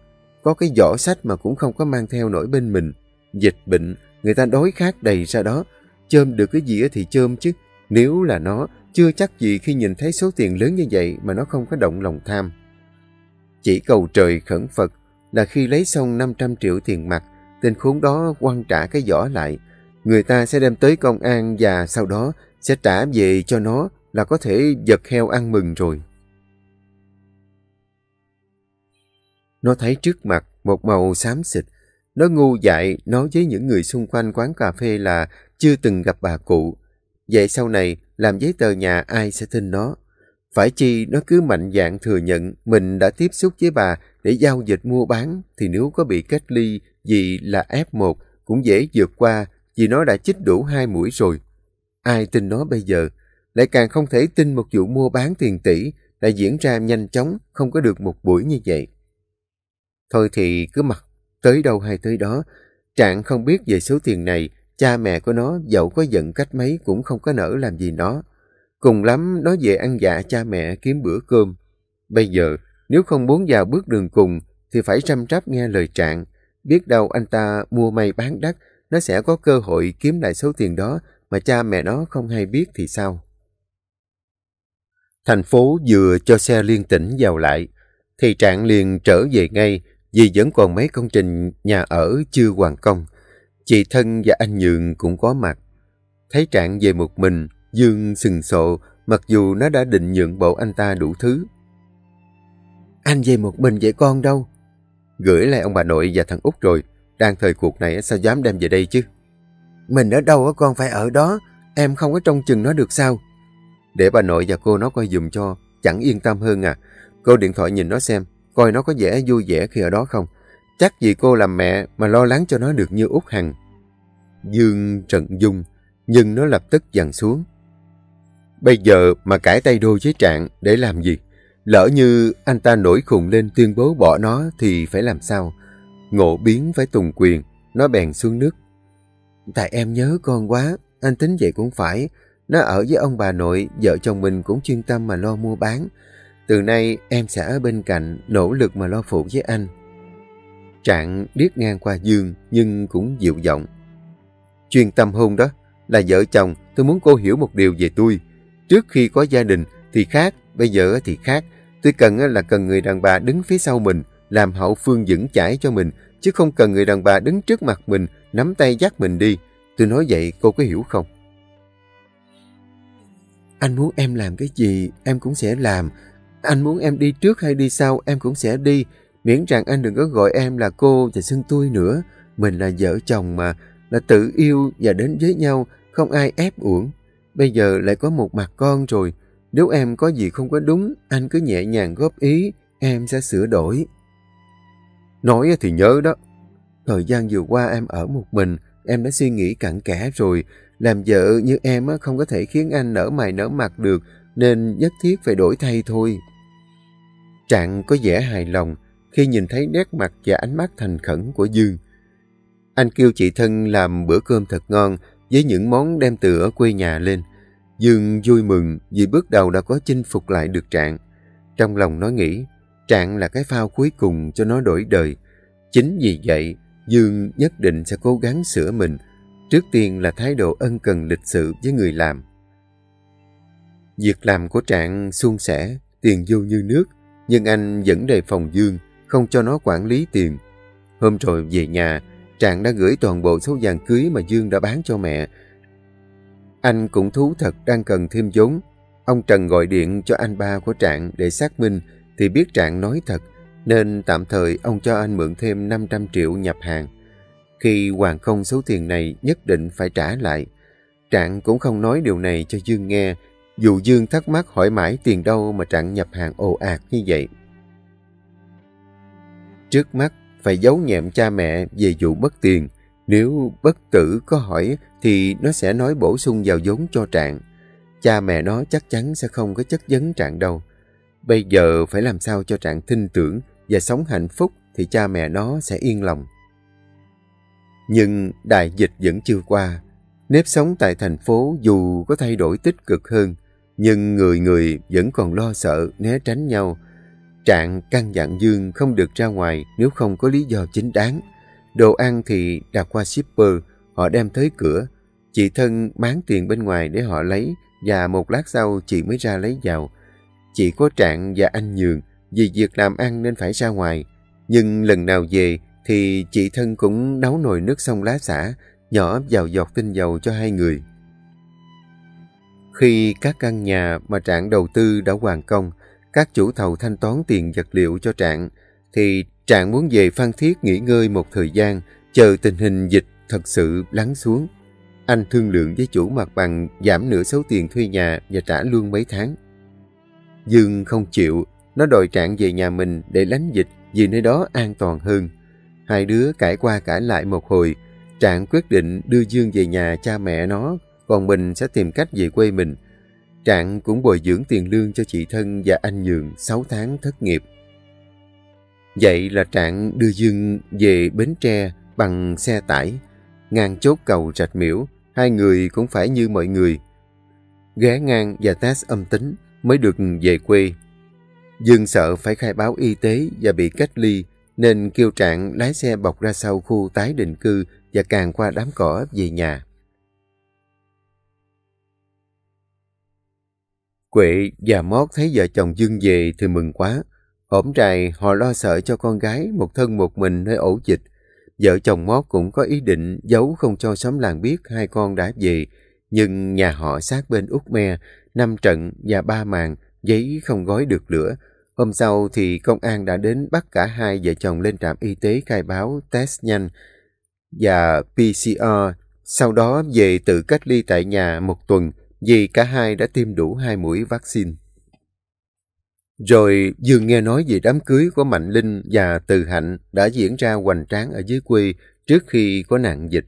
A: Có cái giỏ sách mà cũng không có mang theo nổi bên mình. Dịch bệnh, người ta đói khát đầy ra đó. Chôm được cái gì thì chôm chứ. Nếu là nó, chưa chắc gì khi nhìn thấy số tiền lớn như vậy mà nó không có động lòng tham. Chỉ cầu trời khẩn Phật là khi lấy xong 500 triệu tiền mặt, tên khốn đó quăng trả cái giỏ lại. Người ta sẽ đem tới công an và sau đó sẽ trả về cho nó là có thể giật heo ăn mừng rồi. Nó thấy trước mặt một màu xám xịt. Nó ngu dại nói với những người xung quanh quán cà phê là chưa từng gặp bà cụ. Vậy sau này, làm giấy tờ nhà ai sẽ tin nó? Phải chi nó cứ mạnh dạng thừa nhận mình đã tiếp xúc với bà để giao dịch mua bán thì nếu có bị cách ly vì là F1 cũng dễ vượt qua vì nó đã chích đủ hai mũi rồi. Ai tin nó bây giờ? Lại càng không thể tin một vụ mua bán tiền tỷ đã diễn ra nhanh chóng, không có được một buổi như vậy. Thôi thì cứ mặc tới đâu hay tới đó. Trạng không biết về số tiền này, cha mẹ của nó dẫu có giận cách mấy cũng không có nỡ làm gì nó. Cùng lắm nó về ăn dạ cha mẹ kiếm bữa cơm. Bây giờ, nếu không muốn vào bước đường cùng, thì phải chăm trắp nghe lời Trạng. Biết đâu anh ta mua may bán đắt, nó sẽ có cơ hội kiếm lại số tiền đó mà cha mẹ nó không hay biết thì sao. Thành phố vừa cho xe liên tỉnh vào lại, thì Trạng liền trở về ngay vì vẫn còn mấy công trình nhà ở chưa hoàn công. Chị Thân và anh Nhượng cũng có mặt. Thấy Trạng về một mình, Dương sừng sộ, mặc dù nó đã định nhượng bộ anh ta đủ thứ. Anh về một mình vậy con đâu? Gửi lại ông bà nội và thằng Út rồi. Đang thời cuộc này sao dám đem về đây chứ? Mình ở đâu con phải ở đó. Em không có trông chừng nó được sao? Để bà nội và cô nó coi dùm cho. Chẳng yên tâm hơn à. Cô điện thoại nhìn nó xem. Coi nó có vẻ vui vẻ khi ở đó không. Chắc vì cô làm mẹ mà lo lắng cho nó được như Út Hằng. Dương Trận dung. Nhưng nó lập tức dằn xuống. Bây giờ mà cãi tay đôi với Trạng để làm gì? Lỡ như anh ta nổi khùng lên tuyên bố bỏ nó thì phải làm sao? Ngộ biến phải tùng quyền, nó bèn xuống nước. Tại em nhớ con quá, anh tính vậy cũng phải. Nó ở với ông bà nội, vợ chồng mình cũng chuyên tâm mà lo mua bán. Từ nay em sẽ ở bên cạnh, nỗ lực mà lo phụ với anh. Trạng điếc ngang qua Dương, nhưng cũng dịu giọng. Chuyên tâm hôn đó, là vợ chồng, tôi muốn cô hiểu một điều về tôi. Trước khi có gia đình thì khác, bây giờ thì khác. Tôi cần là cần người đàn bà đứng phía sau mình, làm hậu phương vững chãi cho mình, chứ không cần người đàn bà đứng trước mặt mình, nắm tay dắt mình đi. Tôi nói vậy cô có hiểu không? Anh muốn em làm cái gì, em cũng sẽ làm. Anh muốn em đi trước hay đi sau, em cũng sẽ đi. Miễn rằng anh đừng có gọi em là cô và xưng tôi nữa. Mình là vợ chồng mà, là tự yêu và đến với nhau, không ai ép uổng. Bây giờ lại có một mặt con rồi. Nếu em có gì không có đúng, anh cứ nhẹ nhàng góp ý, em sẽ sửa đổi. Nói thì nhớ đó. Thời gian vừa qua em ở một mình, em đã suy nghĩ cặn kẽ rồi. Làm vợ như em không có thể khiến anh nở mày nở mặt được, nên nhất thiết phải đổi thay thôi. Trạng có vẻ hài lòng khi nhìn thấy nét mặt và ánh mắt thành khẩn của Dương. Anh kêu chị thân làm bữa cơm thật ngon với những món đem từ ở quê nhà lên. Dương vui mừng vì bước đầu đã có chinh phục lại được Trạng. Trong lòng nó nghĩ, Trạng là cái phao cuối cùng cho nó đổi đời. Chính vì vậy, Dương nhất định sẽ cố gắng sửa mình. Trước tiên là thái độ ân cần lịch sự với người làm. Việc làm của Trạng suôn sẻ, tiền vô như nước, nhưng anh vẫn đề phòng Dương, không cho nó quản lý tiền. Hôm rồi về nhà, Trạng đã gửi toàn bộ số vàng cưới mà Dương đã bán cho mẹ anh cũng thú thật đang cần thêm vốn. Ông Trần gọi điện cho anh ba của Trạng để xác minh thì biết Trạng nói thật nên tạm thời ông cho anh mượn thêm 500 triệu nhập hàng. Khi hoàng không số tiền này nhất định phải trả lại. Trạng cũng không nói điều này cho Dương nghe, dù Dương thắc mắc hỏi mãi tiền đâu mà Trạng nhập hàng ồ ạt như vậy. Trước mắt, phải giấu nhẹm cha mẹ về vụ mất tiền. Nếu bất tử có hỏi thì nó sẽ nói bổ sung vào vốn cho Trạng. Cha mẹ nó chắc chắn sẽ không có chất vấn Trạng đâu. Bây giờ phải làm sao cho Trạng tin tưởng và sống hạnh phúc thì cha mẹ nó sẽ yên lòng. Nhưng đại dịch vẫn chưa qua. Nếp sống tại thành phố dù có thay đổi tích cực hơn, nhưng người người vẫn còn lo sợ né tránh nhau. Trạng căn dặn Dương không được ra ngoài nếu không có lý do chính đáng. Đồ ăn thì đặt qua shipper, họ đem tới cửa. Chị thân bán tiền bên ngoài để họ lấy và một lát sau chị mới ra lấy vào. Chị có Trạng và anh Nhường vì việc làm ăn nên phải ra ngoài. Nhưng lần nào về thì chị thân cũng nấu nồi nước sông lá xả, nhỏ vào giọt tinh dầu cho hai người. Khi các căn nhà mà Trạng đầu tư đã hoàn công, các chủ thầu thanh toán tiền vật liệu cho Trạng, thì Trạng muốn về Phan Thiết nghỉ ngơi một thời gian, chờ tình hình dịch thật sự lắng xuống. Anh thương lượng với chủ mặt bằng giảm nửa số tiền thuê nhà và trả lương mấy tháng. Dương không chịu, nó đòi Trạng về nhà mình để lánh dịch vì nơi đó an toàn hơn. Hai đứa cãi qua cãi lại một hồi, Trạng quyết định đưa Dương về nhà cha mẹ nó, còn mình sẽ tìm cách về quê mình. Trạng cũng bồi dưỡng tiền lương cho chị thân và anh Nhường 6 tháng thất nghiệp. Vậy là Trạng đưa Dương về Bến Tre bằng xe tải. Ngang chốt cầu rạch miễu, hai người cũng phải như mọi người. Ghé ngang và test âm tính mới được về quê. Dương sợ phải khai báo y tế và bị cách ly, nên kêu Trạng lái xe bọc ra sau khu tái định cư và càng qua đám cỏ về nhà. Quệ và Mót thấy vợ chồng Dương về thì mừng quá. Hổm trài họ lo sợ cho con gái một thân một mình nơi ổ dịch. Vợ chồng Mót cũng có ý định giấu không cho xóm làng biết hai con đã về. Nhưng nhà họ sát bên út me, năm trận và ba màn, giấy không gói được lửa. Hôm sau thì công an đã đến bắt cả hai vợ chồng lên trạm y tế khai báo test nhanh và PCR. Sau đó về tự cách ly tại nhà một tuần vì cả hai đã tiêm đủ hai mũi vaccine. Rồi Dương nghe nói về đám cưới của Mạnh Linh và Từ Hạnh đã diễn ra hoành tráng ở dưới quê trước khi có nạn dịch.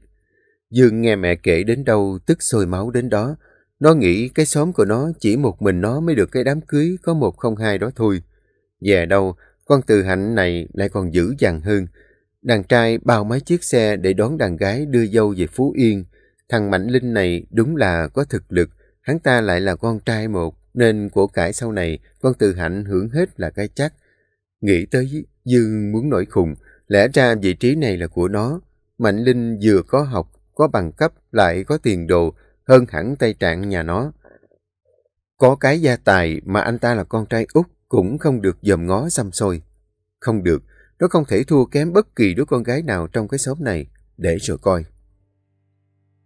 A: Dương nghe mẹ kể đến đâu tức sôi máu đến đó. Nó nghĩ cái xóm của nó chỉ một mình nó mới được cái đám cưới có một không hai đó thôi. Về đâu, con Từ Hạnh này lại còn dữ dằn hơn. Đàn trai bao mấy chiếc xe để đón đàn gái đưa dâu về Phú Yên. Thằng Mạnh Linh này đúng là có thực lực, Hắn ta lại là con trai một, nên của cải sau này con từ hạnh hưởng hết là cái chắc. Nghĩ tới Dương muốn nổi khùng, lẽ ra vị trí này là của nó. Mạnh Linh vừa có học, có bằng cấp, lại có tiền đồ, hơn hẳn tay trạng nhà nó. Có cái gia tài mà anh ta là con trai út cũng không được dòm ngó xăm xôi. Không được, nó không thể thua kém bất kỳ đứa con gái nào trong cái xóm này, để rồi coi.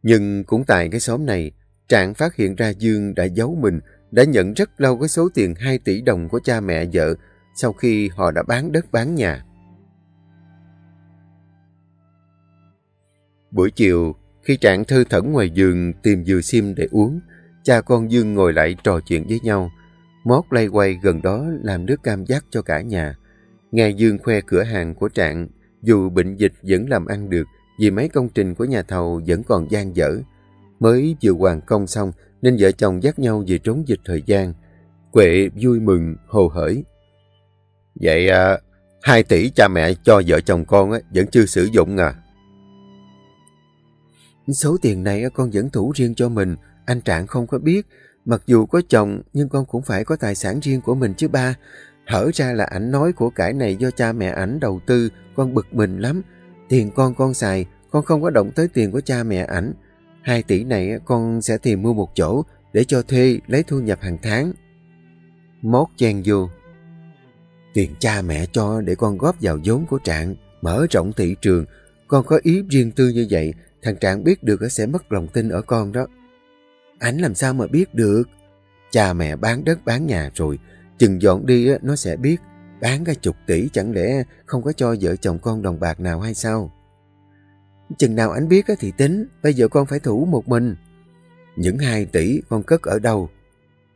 A: Nhưng cũng tại cái xóm này, Trạng phát hiện ra Dương đã giấu mình, đã nhận rất lâu cái số tiền 2 tỷ đồng của cha mẹ vợ sau khi họ đã bán đất bán nhà. Buổi chiều, khi Trạng thư thẩn ngoài giường tìm dừa sim để uống, cha con Dương ngồi lại trò chuyện với nhau. Mót lay quay gần đó làm nước cam giác cho cả nhà. Nghe Dương khoe cửa hàng của Trạng, dù bệnh dịch vẫn làm ăn được vì mấy công trình của nhà thầu vẫn còn gian dở mới vừa hoàn công xong nên vợ chồng dắt nhau về trốn dịch thời gian. Quệ vui mừng, hồ hởi. Vậy à, 2 tỷ cha mẹ cho vợ chồng con á, vẫn chưa sử dụng à? Số tiền này con vẫn thủ riêng cho mình, anh Trạng không có biết. Mặc dù có chồng nhưng con cũng phải có tài sản riêng của mình chứ ba. Hở ra là ảnh nói của cải này do cha mẹ ảnh đầu tư, con bực mình lắm. Tiền con con xài, con không có động tới tiền của cha mẹ ảnh. 2 tỷ này con sẽ tìm mua một chỗ để cho thuê lấy thu nhập hàng tháng. Mót chen vô. Tiền cha mẹ cho để con góp vào vốn của Trạng, mở rộng thị trường. Con có ý riêng tư như vậy, thằng Trạng biết được sẽ mất lòng tin ở con đó. Ảnh làm sao mà biết được? Cha mẹ bán đất bán nhà rồi, chừng dọn đi nó sẽ biết. Bán cả chục tỷ chẳng lẽ không có cho vợ chồng con đồng bạc nào hay sao? Chừng nào anh biết thì tính, bây giờ con phải thủ một mình. Những 2 tỷ con cất ở đâu?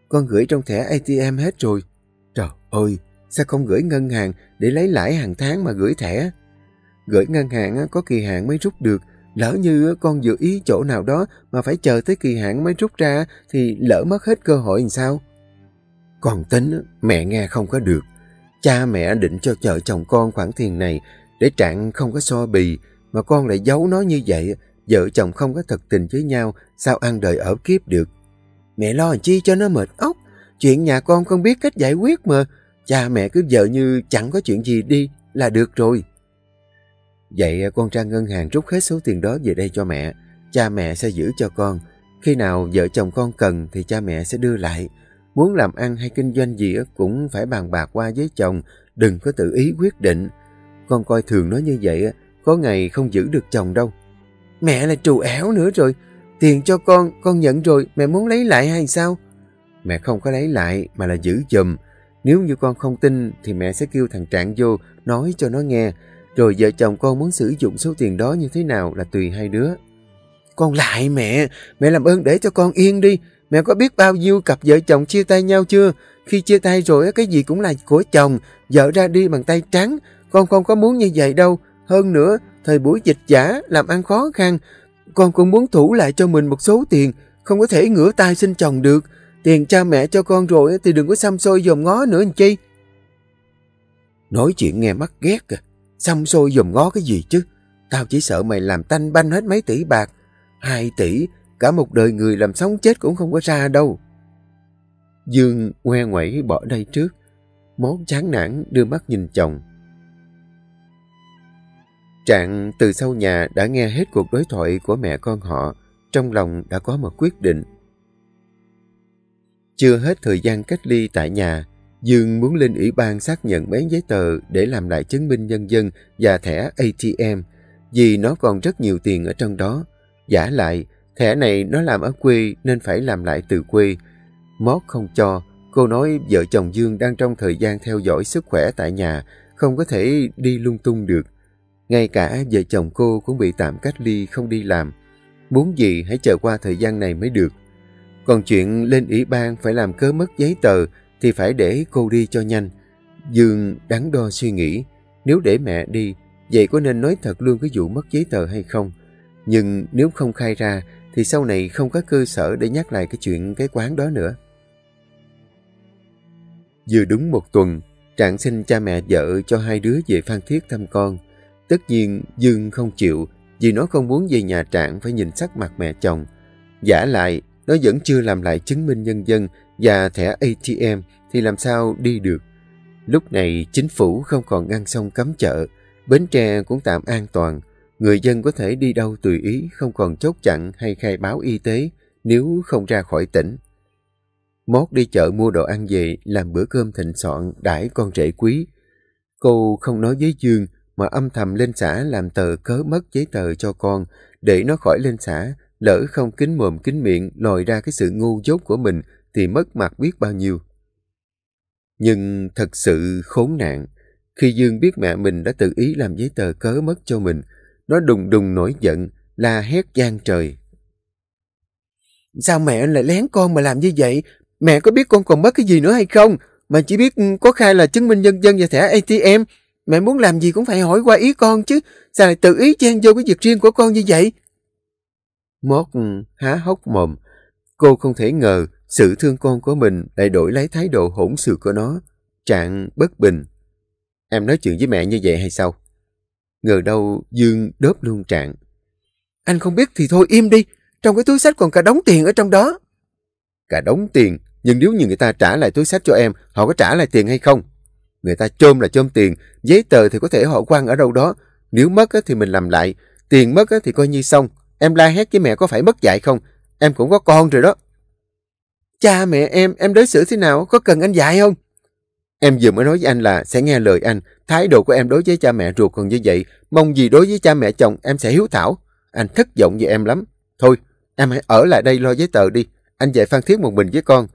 A: Con gửi trong thẻ ATM hết rồi. Trời ơi, sao không gửi ngân hàng để lấy lãi hàng tháng mà gửi thẻ? Gửi ngân hàng có kỳ hạn mới rút được, lỡ như con dự ý chỗ nào đó mà phải chờ tới kỳ hạn mới rút ra thì lỡ mất hết cơ hội làm sao? Còn tính mẹ nghe không có được. Cha mẹ định cho vợ chồng con khoản tiền này để trạng không có so bì, mà con lại giấu nó như vậy, vợ chồng không có thật tình với nhau, sao ăn đời ở kiếp được. Mẹ lo làm chi cho nó mệt ốc, chuyện nhà con không biết cách giải quyết mà, cha mẹ cứ vợ như chẳng có chuyện gì đi là được rồi. Vậy à, con ra ngân hàng rút hết số tiền đó về đây cho mẹ, cha mẹ sẽ giữ cho con. Khi nào vợ chồng con cần thì cha mẹ sẽ đưa lại. Muốn làm ăn hay kinh doanh gì cũng phải bàn bạc qua với chồng, đừng có tự ý quyết định. Con coi thường nó như vậy có ngày không giữ được chồng đâu. Mẹ là trù ảo nữa rồi. Tiền cho con, con nhận rồi, mẹ muốn lấy lại hay sao? Mẹ không có lấy lại, mà là giữ giùm. Nếu như con không tin, thì mẹ sẽ kêu thằng Trạng vô, nói cho nó nghe. Rồi vợ chồng con muốn sử dụng số tiền đó như thế nào là tùy hai đứa. Con lại mẹ, mẹ làm ơn để cho con yên đi. Mẹ có biết bao nhiêu cặp vợ chồng chia tay nhau chưa? Khi chia tay rồi cái gì cũng là của chồng, vợ ra đi bằng tay trắng. Con không có muốn như vậy đâu. Hơn nữa, thời buổi dịch giả, làm ăn khó khăn. Con cũng muốn thủ lại cho mình một số tiền, không có thể ngửa tay xin chồng được. Tiền cha mẹ cho con rồi thì đừng có xăm xôi dòm ngó nữa anh chi. Nói chuyện nghe mắt ghét à xong xôi dùm ngó cái gì chứ? Tao chỉ sợ mày làm tanh banh hết mấy tỷ bạc. Hai tỷ, cả một đời người làm sống chết cũng không có ra đâu. Dương ngoe ngoẩy bỏ đây trước. Món chán nản đưa mắt nhìn chồng. Trạng từ sau nhà đã nghe hết cuộc đối thoại của mẹ con họ. Trong lòng đã có một quyết định. Chưa hết thời gian cách ly tại nhà, Dương muốn lên ủy ban xác nhận mấy giấy tờ để làm lại chứng minh nhân dân và thẻ ATM, vì nó còn rất nhiều tiền ở trong đó. Giả lại, thẻ này nó làm ở quê nên phải làm lại từ quê. Mót không cho, cô nói vợ chồng Dương đang trong thời gian theo dõi sức khỏe tại nhà, không có thể đi lung tung được. Ngay cả vợ chồng cô cũng bị tạm cách ly không đi làm. Muốn gì hãy chờ qua thời gian này mới được. Còn chuyện lên ủy ban phải làm cớ mất giấy tờ thì phải để cô đi cho nhanh. Dương đắn đo suy nghĩ, nếu để mẹ đi, vậy có nên nói thật luôn cái vụ mất giấy tờ hay không? Nhưng nếu không khai ra thì sau này không có cơ sở để nhắc lại cái chuyện cái quán đó nữa. Vừa đúng một tuần, Trạng xin cha mẹ vợ cho hai đứa về Phan Thiết thăm con. Tất nhiên Dương không chịu vì nó không muốn về nhà Trạng phải nhìn sắc mặt mẹ chồng. Giả lại, nó vẫn chưa làm lại chứng minh nhân dân và thẻ ATM thì làm sao đi được. Lúc này chính phủ không còn ngăn sông cấm chợ, Bến Tre cũng tạm an toàn. Người dân có thể đi đâu tùy ý, không còn chốt chặn hay khai báo y tế nếu không ra khỏi tỉnh. Mót đi chợ mua đồ ăn về làm bữa cơm thịnh soạn đãi con rể quý. Cô không nói với Dương mà âm thầm lên xã làm tờ cớ mất giấy tờ cho con để nó khỏi lên xã lỡ không kính mồm kính miệng lòi ra cái sự ngu dốt của mình thì mất mặt biết bao nhiêu. Nhưng thật sự khốn nạn, khi Dương biết mẹ mình đã tự ý làm giấy tờ cớ mất cho mình, nó đùng đùng nổi giận, la hét gian trời. Sao mẹ lại lén con mà làm như vậy? Mẹ có biết con còn mất cái gì nữa hay không? Mà chỉ biết có khai là chứng minh nhân dân và thẻ ATM. Mẹ muốn làm gì cũng phải hỏi qua ý con chứ. Sao lại tự ý chen vô cái việc riêng của con như vậy? Mót há hốc mồm. Cô không thể ngờ sự thương con của mình lại đổi lấy thái độ hỗn xược của nó. Trạng bất bình. Em nói chuyện với mẹ như vậy hay sao? Ngờ đâu Dương đớp luôn Trạng. Anh không biết thì thôi im đi. Trong cái túi sách còn cả đống tiền ở trong đó. Cả đống tiền. Nhưng nếu như người ta trả lại túi sách cho em, họ có trả lại tiền hay không? Người ta chôm là chôm tiền, giấy tờ thì có thể họ quăng ở đâu đó. Nếu mất thì mình làm lại, tiền mất thì coi như xong. Em la hét với mẹ có phải mất dạy không? Em cũng có con rồi đó. Cha mẹ em, em đối xử thế nào? Có cần anh dạy không? Em vừa mới nói với anh là sẽ nghe lời anh. Thái độ của em đối với cha mẹ ruột còn như vậy. Mong gì đối với cha mẹ chồng em sẽ hiếu thảo. Anh thất vọng về em lắm. Thôi, em hãy ở lại đây lo giấy tờ đi. Anh về Phan Thiết một mình với con.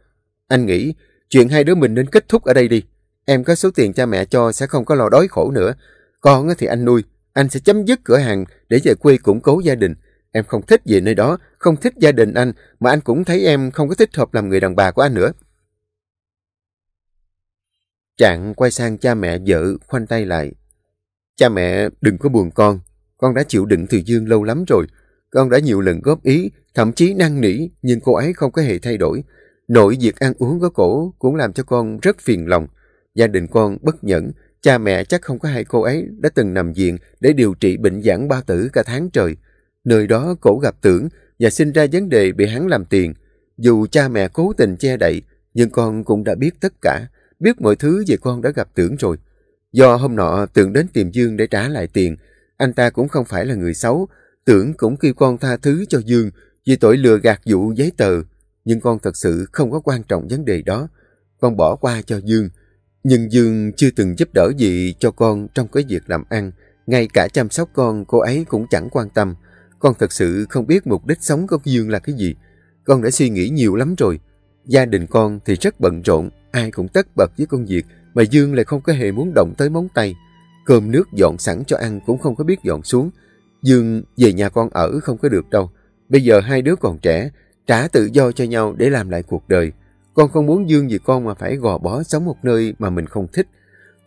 A: Anh nghĩ chuyện hai đứa mình nên kết thúc ở đây đi. Em có số tiền cha mẹ cho sẽ không có lo đói khổ nữa. Con thì anh nuôi. Anh sẽ chấm dứt cửa hàng để về quê củng cố gia đình. Em không thích về nơi đó, không thích gia đình anh, mà anh cũng thấy em không có thích hợp làm người đàn bà của anh nữa. Trạng quay sang cha mẹ vợ, khoanh tay lại. Cha mẹ đừng có buồn con, con đã chịu đựng từ Dương lâu lắm rồi. Con đã nhiều lần góp ý, thậm chí năn nỉ, nhưng cô ấy không có hề thay đổi. Nội việc ăn uống của cổ cũng làm cho con rất phiền lòng. Gia đình con bất nhẫn, cha mẹ chắc không có hai cô ấy đã từng nằm viện để điều trị bệnh giãn ba tử cả tháng trời. Nơi đó cổ gặp tưởng và sinh ra vấn đề bị hắn làm tiền. Dù cha mẹ cố tình che đậy, nhưng con cũng đã biết tất cả, biết mọi thứ về con đã gặp tưởng rồi. Do hôm nọ tưởng đến tìm Dương để trả lại tiền, anh ta cũng không phải là người xấu, tưởng cũng kêu con tha thứ cho Dương vì tội lừa gạt vụ giấy tờ. Nhưng con thật sự không có quan trọng vấn đề đó. Con bỏ qua cho Dương. Nhưng Dương chưa từng giúp đỡ gì cho con trong cái việc làm ăn. Ngay cả chăm sóc con, cô ấy cũng chẳng quan tâm. Con thật sự không biết mục đích sống của Dương là cái gì. Con đã suy nghĩ nhiều lắm rồi. Gia đình con thì rất bận rộn, ai cũng tất bật với công việc, mà Dương lại không có hề muốn động tới móng tay. Cơm nước dọn sẵn cho ăn cũng không có biết dọn xuống. Dương về nhà con ở không có được đâu. Bây giờ hai đứa còn trẻ, trả tự do cho nhau để làm lại cuộc đời. Con không muốn Dương vì con mà phải gò bó sống một nơi mà mình không thích.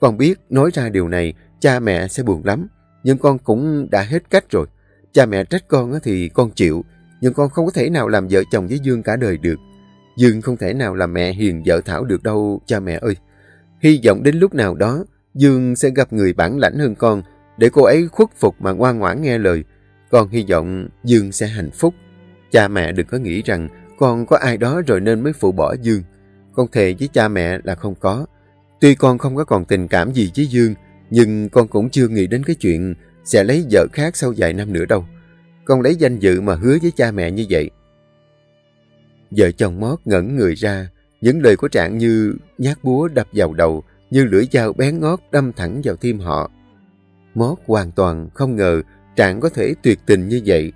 A: Con biết nói ra điều này, cha mẹ sẽ buồn lắm. Nhưng con cũng đã hết cách rồi. Cha mẹ trách con thì con chịu. Nhưng con không có thể nào làm vợ chồng với Dương cả đời được. Dương không thể nào làm mẹ hiền vợ Thảo được đâu, cha mẹ ơi. Hy vọng đến lúc nào đó, Dương sẽ gặp người bản lãnh hơn con, để cô ấy khuất phục mà ngoan ngoãn nghe lời. Con hy vọng Dương sẽ hạnh phúc. Cha mẹ đừng có nghĩ rằng con có ai đó rồi nên mới phụ bỏ Dương. Con thề với cha mẹ là không có. Tuy con không có còn tình cảm gì với Dương, nhưng con cũng chưa nghĩ đến cái chuyện sẽ lấy vợ khác sau vài năm nữa đâu. Con lấy danh dự mà hứa với cha mẹ như vậy. Vợ chồng mót ngẩn người ra, những lời của Trạng như nhát búa đập vào đầu, như lưỡi dao bén ngót đâm thẳng vào tim họ. Mót hoàn toàn không ngờ Trạng có thể tuyệt tình như vậy.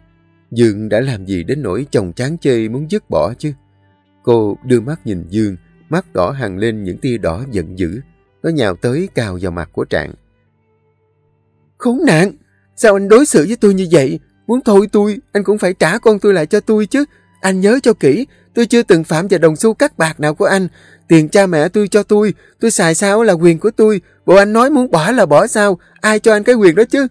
A: Dương đã làm gì đến nỗi chồng chán chê muốn dứt bỏ chứ? Cô đưa mắt nhìn Dương, mắt đỏ hằng lên những tia đỏ giận dữ. Nó nhào tới cào vào mặt của Trạng. Khốn nạn! Sao anh đối xử với tôi như vậy? Muốn thôi tôi, anh cũng phải trả con tôi lại cho tôi chứ. Anh nhớ cho kỹ, tôi chưa từng phạm vào đồng xu cắt bạc nào của anh. Tiền cha mẹ tôi cho tôi, tôi xài sao là quyền của tôi. Bộ anh nói muốn bỏ là bỏ sao, ai cho anh cái quyền đó chứ?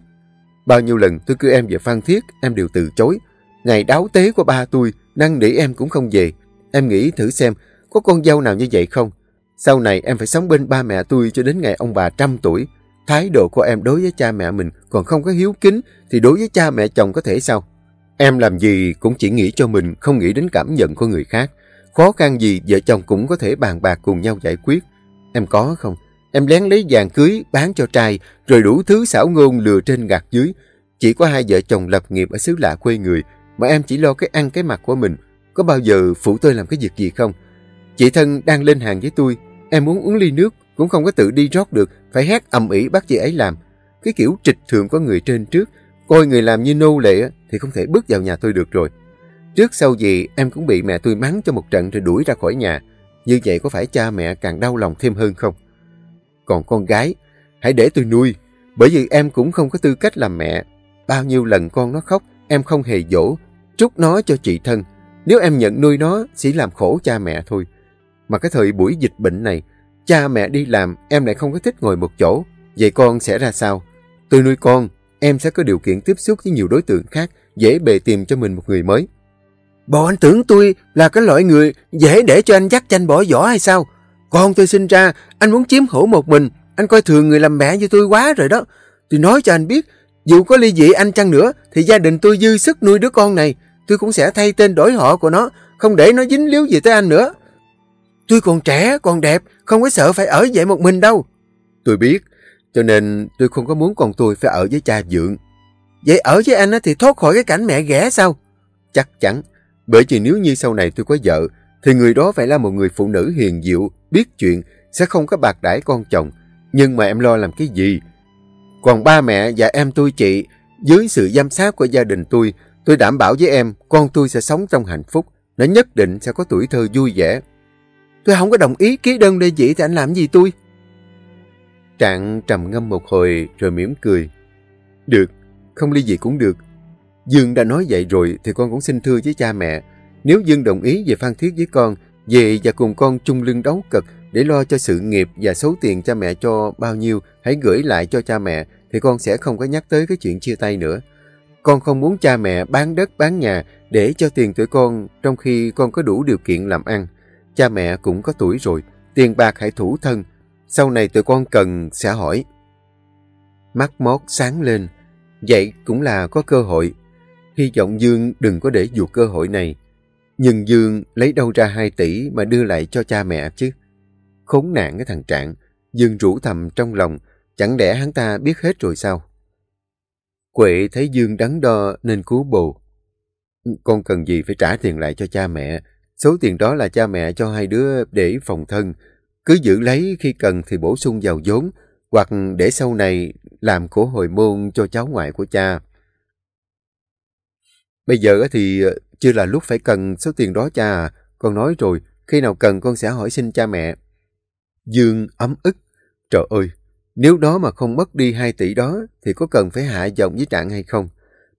A: Bao nhiêu lần tôi cứ em về Phan Thiết, em đều từ chối. Ngày đáo tế của ba tôi, năng nỉ em cũng không về. Em nghĩ thử xem, có con dâu nào như vậy không? Sau này em phải sống bên ba mẹ tôi cho đến ngày ông bà trăm tuổi. Thái độ của em đối với cha mẹ mình còn không có hiếu kính, thì đối với cha mẹ chồng có thể sao? Em làm gì cũng chỉ nghĩ cho mình, không nghĩ đến cảm nhận của người khác. Khó khăn gì vợ chồng cũng có thể bàn bạc cùng nhau giải quyết. Em có không? Em lén lấy vàng cưới bán cho trai, rồi đủ thứ xảo ngôn lừa trên gạt dưới. Chỉ có hai vợ chồng lập nghiệp ở xứ lạ quê người, mà em chỉ lo cái ăn cái mặt của mình. Có bao giờ phụ tôi làm cái việc gì không? Chị thân đang lên hàng với tôi, em muốn uống ly nước, cũng không có tự đi rót được, phải hét ầm ĩ bắt chị ấy làm. Cái kiểu trịch thường có người trên trước, coi người làm như nô lệ thì không thể bước vào nhà tôi được rồi. Trước sau gì em cũng bị mẹ tôi mắng cho một trận rồi đuổi ra khỏi nhà. Như vậy có phải cha mẹ càng đau lòng thêm hơn không? Còn con gái, hãy để tôi nuôi. Bởi vì em cũng không có tư cách làm mẹ. Bao nhiêu lần con nó khóc, em không hề dỗ, trút nó cho chị thân. Nếu em nhận nuôi nó, chỉ làm khổ cha mẹ thôi. Mà cái thời buổi dịch bệnh này, cha mẹ đi làm, em lại không có thích ngồi một chỗ. Vậy con sẽ ra sao? Tôi nuôi con, em sẽ có điều kiện tiếp xúc với nhiều đối tượng khác, dễ bề tìm cho mình một người mới. Bộ anh tưởng tôi là cái loại người dễ để cho anh dắt chanh bỏ vỏ hay sao? Con tôi sinh ra, anh muốn chiếm hữu một mình, anh coi thường người làm mẹ như tôi quá rồi đó. Tôi nói cho anh biết, dù có ly dị anh chăng nữa, thì gia đình tôi dư sức nuôi đứa con này. Tôi cũng sẽ thay tên đổi họ của nó, không để nó dính líu gì tới anh nữa. Tôi còn trẻ, còn đẹp, không có sợ phải ở vậy một mình đâu. Tôi biết, cho nên tôi không có muốn con tôi phải ở với cha dượng. Vậy ở với anh thì thoát khỏi cái cảnh mẹ ghẻ sao? Chắc chắn, bởi vì nếu như sau này tôi có vợ, thì người đó phải là một người phụ nữ hiền diệu, biết chuyện, sẽ không có bạc đãi con chồng. Nhưng mà em lo làm cái gì? Còn ba mẹ và em tôi chị, dưới sự giám sát của gia đình tôi, tôi đảm bảo với em, con tôi sẽ sống trong hạnh phúc. Nó nhất định sẽ có tuổi thơ vui vẻ. Tôi không có đồng ý ký đơn ly dĩ thì anh làm gì tôi? Trạng trầm ngâm một hồi rồi mỉm cười. Được, không ly dị cũng được. Dương đã nói vậy rồi thì con cũng xin thưa với cha mẹ. Nếu Dương đồng ý về phan thiết với con, về và cùng con chung lưng đấu cực để lo cho sự nghiệp và số tiền cha mẹ cho bao nhiêu, hãy gửi lại cho cha mẹ thì con sẽ không có nhắc tới cái chuyện chia tay nữa. Con không muốn cha mẹ bán đất bán nhà để cho tiền tụi con trong khi con có đủ điều kiện làm ăn. Cha mẹ cũng có tuổi rồi, tiền bạc hãy thủ thân. Sau này tụi con cần sẽ hỏi. Mắt mót sáng lên, vậy cũng là có cơ hội. Hy vọng Dương đừng có để dụ cơ hội này. Nhưng Dương lấy đâu ra 2 tỷ mà đưa lại cho cha mẹ chứ? Khốn nạn cái thằng Trạng, Dương rủ thầm trong lòng, chẳng lẽ hắn ta biết hết rồi sao? Quệ thấy Dương đắn đo nên cứu bồ. Con cần gì phải trả tiền lại cho cha mẹ. Số tiền đó là cha mẹ cho hai đứa để phòng thân. Cứ giữ lấy khi cần thì bổ sung vào vốn, hoặc để sau này làm cổ hồi môn cho cháu ngoại của cha. Bây giờ thì ờ, chưa là lúc phải cần số tiền đó cha à. Con nói rồi, khi nào cần con sẽ hỏi xin cha mẹ. Dương ấm ức. Trời ơi, nếu đó mà không mất đi 2 tỷ đó thì có cần phải hạ giọng với Trạng hay không?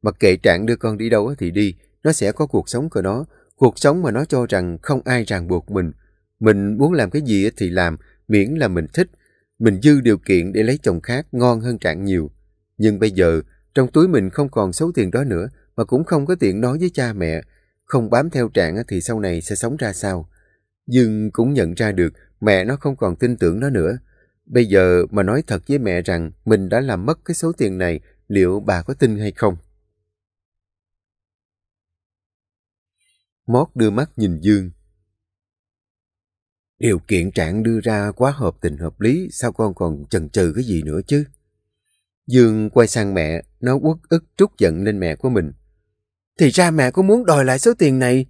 A: Mặc kệ Trạng đưa con đi đâu thì đi, nó sẽ có cuộc sống của nó. Cuộc sống mà nó cho rằng không ai ràng buộc mình. Mình muốn làm cái gì thì làm, miễn là mình thích. Mình dư điều kiện để lấy chồng khác ngon hơn Trạng nhiều. Nhưng bây giờ, trong túi mình không còn số tiền đó nữa, mà cũng không có tiện nói với cha mẹ. Không bám theo Trạng thì sau này sẽ sống ra sao? Dương cũng nhận ra được mẹ nó không còn tin tưởng nó nữa. Bây giờ mà nói thật với mẹ rằng mình đã làm mất cái số tiền này, liệu bà có tin hay không? Mót đưa mắt nhìn Dương. Điều kiện trạng đưa ra quá hợp tình hợp lý, sao con còn chần chừ cái gì nữa chứ? Dương quay sang mẹ, nó uất ức trút giận lên mẹ của mình. Thì ra mẹ có muốn đòi lại số tiền này?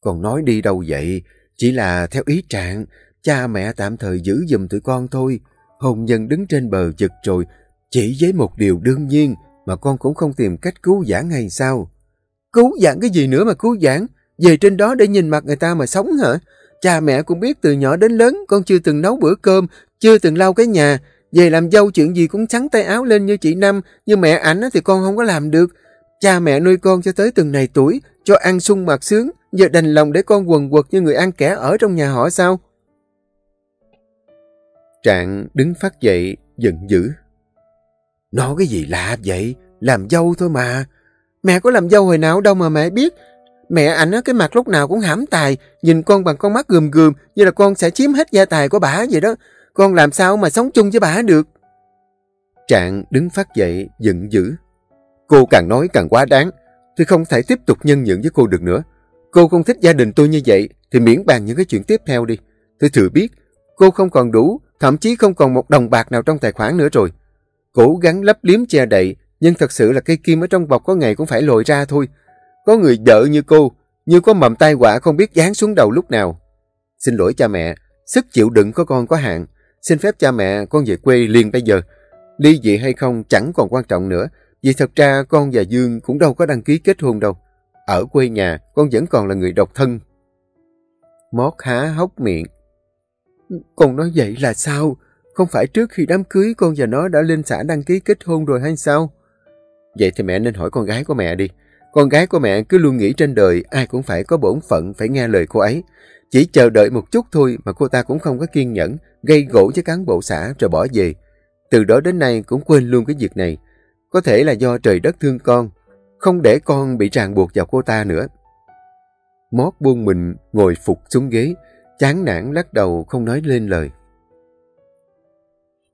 A: Còn nói đi đâu vậy, chỉ là theo ý trạng, cha mẹ tạm thời giữ giùm tụi con thôi. Hôn nhân đứng trên bờ giật rồi, chỉ với một điều đương nhiên mà con cũng không tìm cách cứu giãn hay sao? Cứu giãn cái gì nữa mà cứu giãn? Về trên đó để nhìn mặt người ta mà sống hả? Cha mẹ cũng biết từ nhỏ đến lớn con chưa từng nấu bữa cơm, chưa từng lau cái nhà. Về làm dâu chuyện gì cũng trắng tay áo lên như chị Năm, như mẹ ảnh thì con không có làm được. Cha mẹ nuôi con cho tới từng này tuổi, cho ăn sung mặc sướng, giờ đành lòng để con quần quật như người ăn kẻ ở trong nhà họ sao? Trạng đứng phát dậy, giận dữ. Nói cái gì lạ vậy? Làm dâu thôi mà. Mẹ có làm dâu hồi nào đâu mà mẹ biết. Mẹ ảnh cái mặt lúc nào cũng hãm tài, nhìn con bằng con mắt gườm gườm, như là con sẽ chiếm hết gia tài của bà vậy đó. Con làm sao mà sống chung với bà được? Trạng đứng phát dậy, giận dữ. Cô càng nói càng quá đáng. Tôi không thể tiếp tục nhân nhượng với cô được nữa. Cô không thích gia đình tôi như vậy, thì miễn bàn những cái chuyện tiếp theo đi. Tôi thừa biết, cô không còn đủ, thậm chí không còn một đồng bạc nào trong tài khoản nữa rồi. Cố gắng lấp liếm che đậy, nhưng thật sự là cây kim ở trong bọc có ngày cũng phải lồi ra thôi. Có người vợ như cô, như có mầm tai họa không biết dán xuống đầu lúc nào. Xin lỗi cha mẹ, sức chịu đựng của con có hạn. Xin phép cha mẹ con về quê liền bây giờ. Ly dị hay không chẳng còn quan trọng nữa, vì thật ra con và Dương cũng đâu có đăng ký kết hôn đâu. Ở quê nhà, con vẫn còn là người độc thân. Mót há hốc miệng. Con nói vậy là sao? Không phải trước khi đám cưới con và nó đã lên xã đăng ký kết hôn rồi hay sao? Vậy thì mẹ nên hỏi con gái của mẹ đi. Con gái của mẹ cứ luôn nghĩ trên đời ai cũng phải có bổn phận phải nghe lời cô ấy. Chỉ chờ đợi một chút thôi mà cô ta cũng không có kiên nhẫn, gây gỗ với cán bộ xã rồi bỏ về. Từ đó đến nay cũng quên luôn cái việc này. Có thể là do trời đất thương con, không để con bị ràng buộc vào cô ta nữa. Mót buông mình ngồi phục xuống ghế, chán nản lắc đầu không nói lên lời.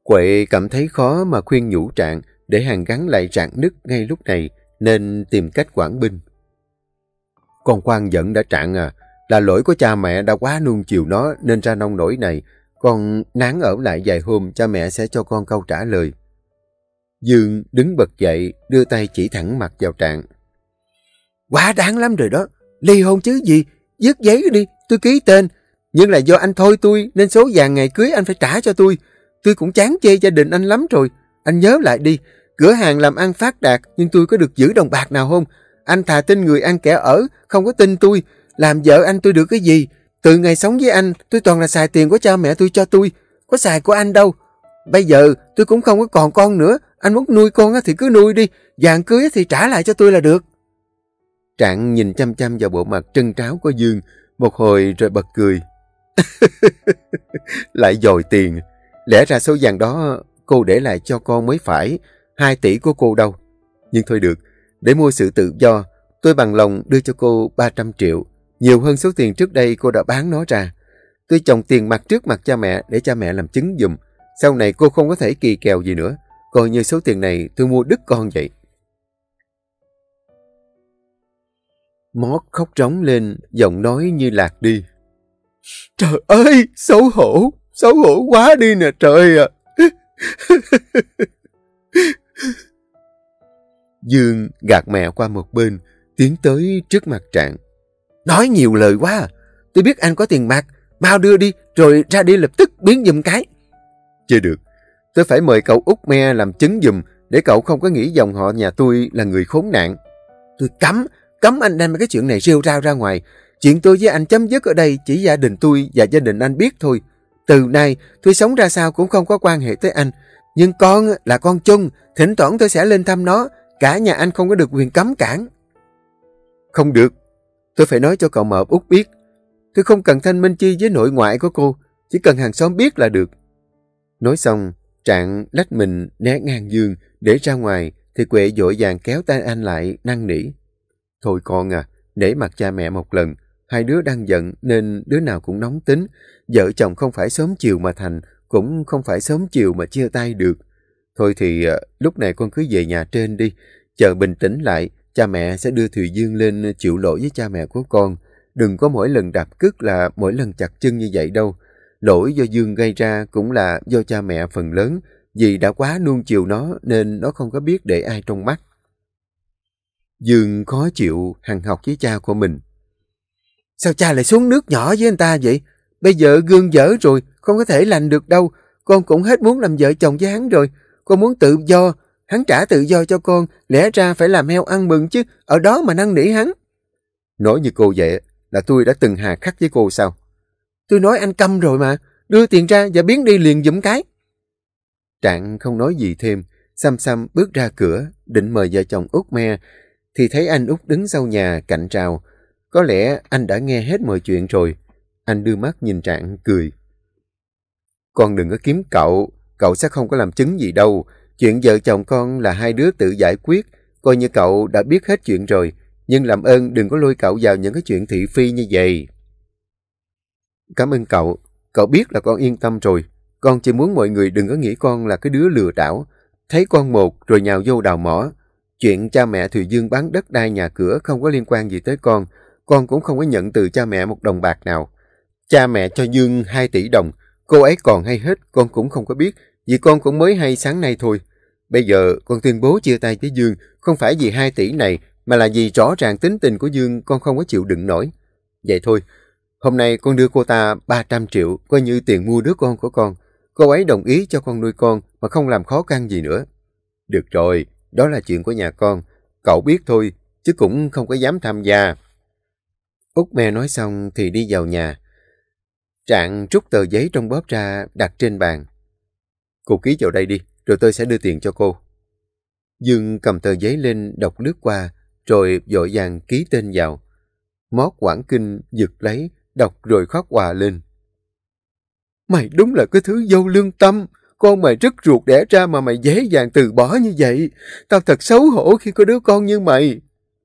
A: Quệ cảm thấy khó mà khuyên nhủ trạng để hàng gắn lại rạn nứt ngay lúc này nên tìm cách quản binh. Con quan giận đã trạng à, là lỗi của cha mẹ đã quá nuông chiều nó nên ra nông nổi này. Con nán ở lại vài hôm cha mẹ sẽ cho con câu trả lời. Dương đứng bật dậy, đưa tay chỉ thẳng mặt vào trạng. Quá đáng lắm rồi đó, ly hôn chứ gì, dứt giấy đi, tôi ký tên. Nhưng là do anh thôi tôi, nên số vàng ngày cưới anh phải trả cho tôi. Tôi cũng chán chê gia đình anh lắm rồi. Anh nhớ lại đi, cửa hàng làm ăn phát đạt, nhưng tôi có được giữ đồng bạc nào không? Anh thà tin người ăn kẻ ở, không có tin tôi. Làm vợ anh tôi được cái gì? Từ ngày sống với anh, tôi toàn là xài tiền của cha mẹ tôi cho tôi. Có xài của anh đâu. Bây giờ tôi cũng không có còn con nữa. Anh muốn nuôi con thì cứ nuôi đi. Vàng cưới thì trả lại cho tôi là được. Trạng nhìn chăm chăm vào bộ mặt trân tráo của Dương. Một hồi rồi bật cười. <laughs> Lại dồi tiền. Lẽ ra số vàng đó cô để lại cho con mới phải. Hai tỷ của cô đâu. Nhưng thôi được. Để mua sự tự do, tôi bằng lòng đưa cho cô 300 triệu. Nhiều hơn số tiền trước đây cô đã bán nó ra. Tôi chồng tiền mặt trước mặt cha mẹ để cha mẹ làm chứng dùm. Sau này cô không có thể kỳ kèo gì nữa. Coi như số tiền này tôi mua đứt con vậy. Mót khóc trống lên, giọng nói như lạc đi. Trời ơi, xấu hổ, xấu hổ quá đi nè trời à. <laughs> Dương gạt mẹ qua một bên, tiến tới trước mặt Trạng. Nói nhiều lời quá à. Tôi biết anh có tiền bạc, mau đưa đi, rồi ra đi lập tức biến dùm cái. Chưa được, tôi phải mời cậu út me làm chứng dùm, để cậu không có nghĩ dòng họ nhà tôi là người khốn nạn. Tôi cấm,
B: cấm anh đem cái chuyện này rêu rao ra ngoài. Chuyện tôi với anh chấm dứt ở đây chỉ gia đình tôi và gia đình anh biết thôi. Từ nay tôi sống ra sao cũng không có quan hệ tới anh. Nhưng con là con chung, thỉnh thoảng tôi sẽ lên thăm nó. Cả nhà anh không có được quyền cấm cản.
A: Không được. Tôi phải nói cho cậu mợ út biết. Tôi không cần thanh minh chi với nội ngoại của cô. Chỉ cần hàng xóm biết là được. Nói xong, Trạng lách mình né ngang giường để ra ngoài thì Quệ dội vàng kéo tay anh lại năn nỉ. Thôi con à, để mặt cha mẹ một lần. Hai đứa đang giận nên đứa nào cũng nóng tính. Vợ chồng không phải sớm chiều mà thành, cũng không phải sớm chiều mà chia tay được. Thôi thì ờ, lúc này con cứ về nhà trên đi. Chờ bình tĩnh lại, cha mẹ sẽ đưa Thùy Dương lên chịu lỗi với cha mẹ của con. Đừng có mỗi lần đạp cước là mỗi lần chặt chân như vậy đâu. Lỗi do Dương gây ra cũng là do cha mẹ phần lớn, vì đã quá nuông chiều nó nên nó không có biết để ai trong mắt. Dương khó chịu hằng học với cha của mình.
B: Sao cha lại xuống nước nhỏ với anh ta vậy? Bây giờ gương dở rồi, không có thể lành được đâu. Con cũng hết muốn làm vợ chồng với hắn rồi. Con muốn tự do, hắn trả tự do cho con, lẽ ra phải làm heo ăn mừng chứ, ở đó mà năn nỉ hắn.
A: Nói như cô vậy, là tôi đã từng hà khắc với cô sao?
B: Tôi nói anh câm rồi mà, đưa tiền ra và biến đi liền dùm cái.
A: Trạng không nói gì thêm, xăm xăm bước ra cửa, định mời vợ chồng Út me, thì thấy anh Út đứng sau nhà cạnh trào. Có lẽ anh đã nghe hết mọi chuyện rồi. Anh đưa mắt nhìn Trạng cười. Con đừng có kiếm cậu, cậu sẽ không có làm chứng gì đâu. Chuyện vợ chồng con là hai đứa tự giải quyết, coi như cậu đã biết hết chuyện rồi. Nhưng làm ơn đừng có lôi cậu vào những cái chuyện thị phi như vậy. Cảm ơn cậu. Cậu biết là con yên tâm rồi. Con chỉ muốn mọi người đừng có nghĩ con là cái đứa lừa đảo. Thấy con một rồi nhào vô đào mỏ. Chuyện cha mẹ Thùy Dương bán đất đai nhà cửa không có liên quan gì tới con. Con cũng không có nhận từ cha mẹ một đồng bạc nào. Cha mẹ cho Dương 2 tỷ đồng. Cô ấy còn hay hết, con cũng không có biết. Vì con cũng mới hay sáng nay thôi. Bây giờ con tuyên bố chia tay với Dương không phải vì 2 tỷ này mà là vì rõ ràng tính tình của Dương con không có chịu đựng nổi. Vậy thôi, Hôm nay con đưa cô ta 300 triệu, coi như tiền mua đứa con của con. Cô ấy đồng ý cho con nuôi con mà không làm khó khăn gì nữa. Được rồi, đó là chuyện của nhà con. Cậu biết thôi, chứ cũng không có dám tham gia. Út mẹ nói xong thì đi vào nhà. Trạng rút tờ giấy trong bóp ra đặt trên bàn. Cô ký vào đây đi, rồi tôi sẽ đưa tiền cho cô. Dương cầm tờ giấy lên đọc lướt qua, rồi dội vàng ký tên vào. Mót Quảng Kinh giật lấy, đọc rồi khóc hòa lên. Mày đúng là cái thứ dâu lương tâm, con mày rất ruột đẻ ra mà mày dễ dàng từ bỏ như vậy. Tao thật xấu hổ khi có đứa con như mày.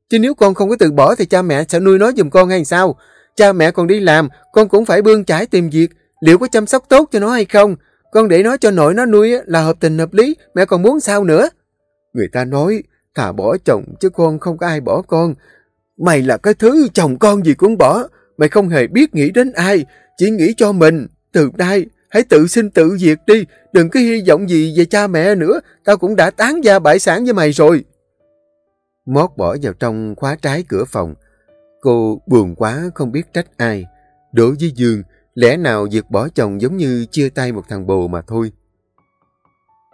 A: Chứ nếu con không có từ bỏ thì cha mẹ sẽ nuôi nó giùm con hay sao? Cha mẹ còn đi làm, con cũng phải bươn trải tìm việc. Liệu có chăm sóc tốt cho nó hay không? Con để nó cho nội nó nuôi là hợp tình hợp lý, mẹ còn muốn sao nữa? Người ta nói, thà bỏ chồng chứ con không có ai bỏ con. Mày là cái thứ chồng con gì cũng bỏ, Mày không hề biết nghĩ đến ai, chỉ nghĩ cho mình. Từ nay, hãy tự sinh tự diệt đi, đừng có hy vọng gì về cha mẹ nữa, tao cũng đã tán gia bại sản với mày rồi. Mót bỏ vào trong khóa trái cửa phòng. Cô buồn quá không biết trách ai. Đối với Dương, lẽ nào việc bỏ chồng giống như chia tay một thằng bồ mà thôi.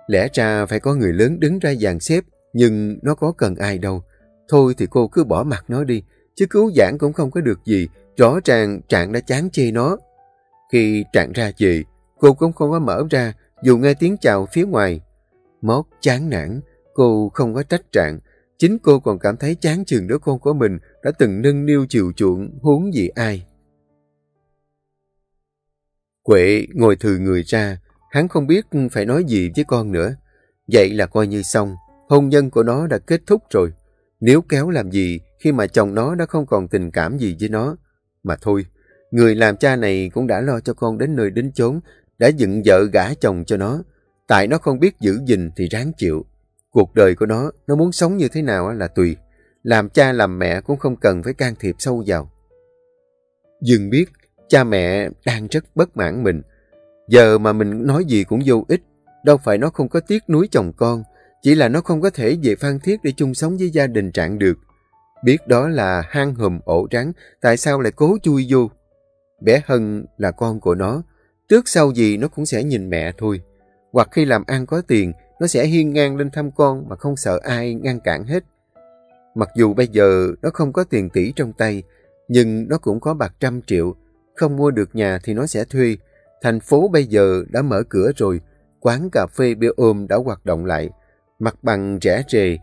A: Lẽ ra phải có người lớn đứng ra dàn xếp, nhưng nó có cần ai đâu. Thôi thì cô cứ bỏ mặt nó đi, chứ cứu giảng cũng không có được gì, Rõ ràng Trạng đã chán chê nó. Khi Trạng ra về, cô cũng không có mở ra dù nghe tiếng chào phía ngoài. Mót chán nản, cô không có trách Trạng. Chính cô còn cảm thấy chán chừng đứa con của mình đã từng nâng niu chiều chuộng huống gì ai. Quệ ngồi thừ người ra, hắn không biết phải nói gì với con nữa. Vậy là coi như xong, hôn nhân của nó đã kết thúc rồi. Nếu kéo làm gì khi mà chồng nó đã không còn tình cảm gì với nó, mà thôi, người làm cha này cũng đã lo cho con đến nơi đến chốn, đã dựng vợ gả chồng cho nó. Tại nó không biết giữ gìn thì ráng chịu. Cuộc đời của nó, nó muốn sống như thế nào là tùy. Làm cha làm mẹ cũng không cần phải can thiệp sâu vào. Dừng biết, cha mẹ đang rất bất mãn mình. Giờ mà mình nói gì cũng vô ích. Đâu phải nó không có tiếc nuối chồng con, chỉ là nó không có thể về phan thiết để chung sống với gia đình trạng được. Biết đó là hang hùm ổ rắn, tại sao lại cố chui vô? Bé Hân là con của nó, trước sau gì nó cũng sẽ nhìn mẹ thôi. Hoặc khi làm ăn có tiền, nó sẽ hiên ngang lên thăm con mà không sợ ai ngăn cản hết. Mặc dù bây giờ nó không có tiền tỷ trong tay, nhưng nó cũng có bạc trăm triệu. Không mua được nhà thì nó sẽ thuê. Thành phố bây giờ đã mở cửa rồi, quán cà phê bia ôm đã hoạt động lại. Mặt bằng rẻ rề,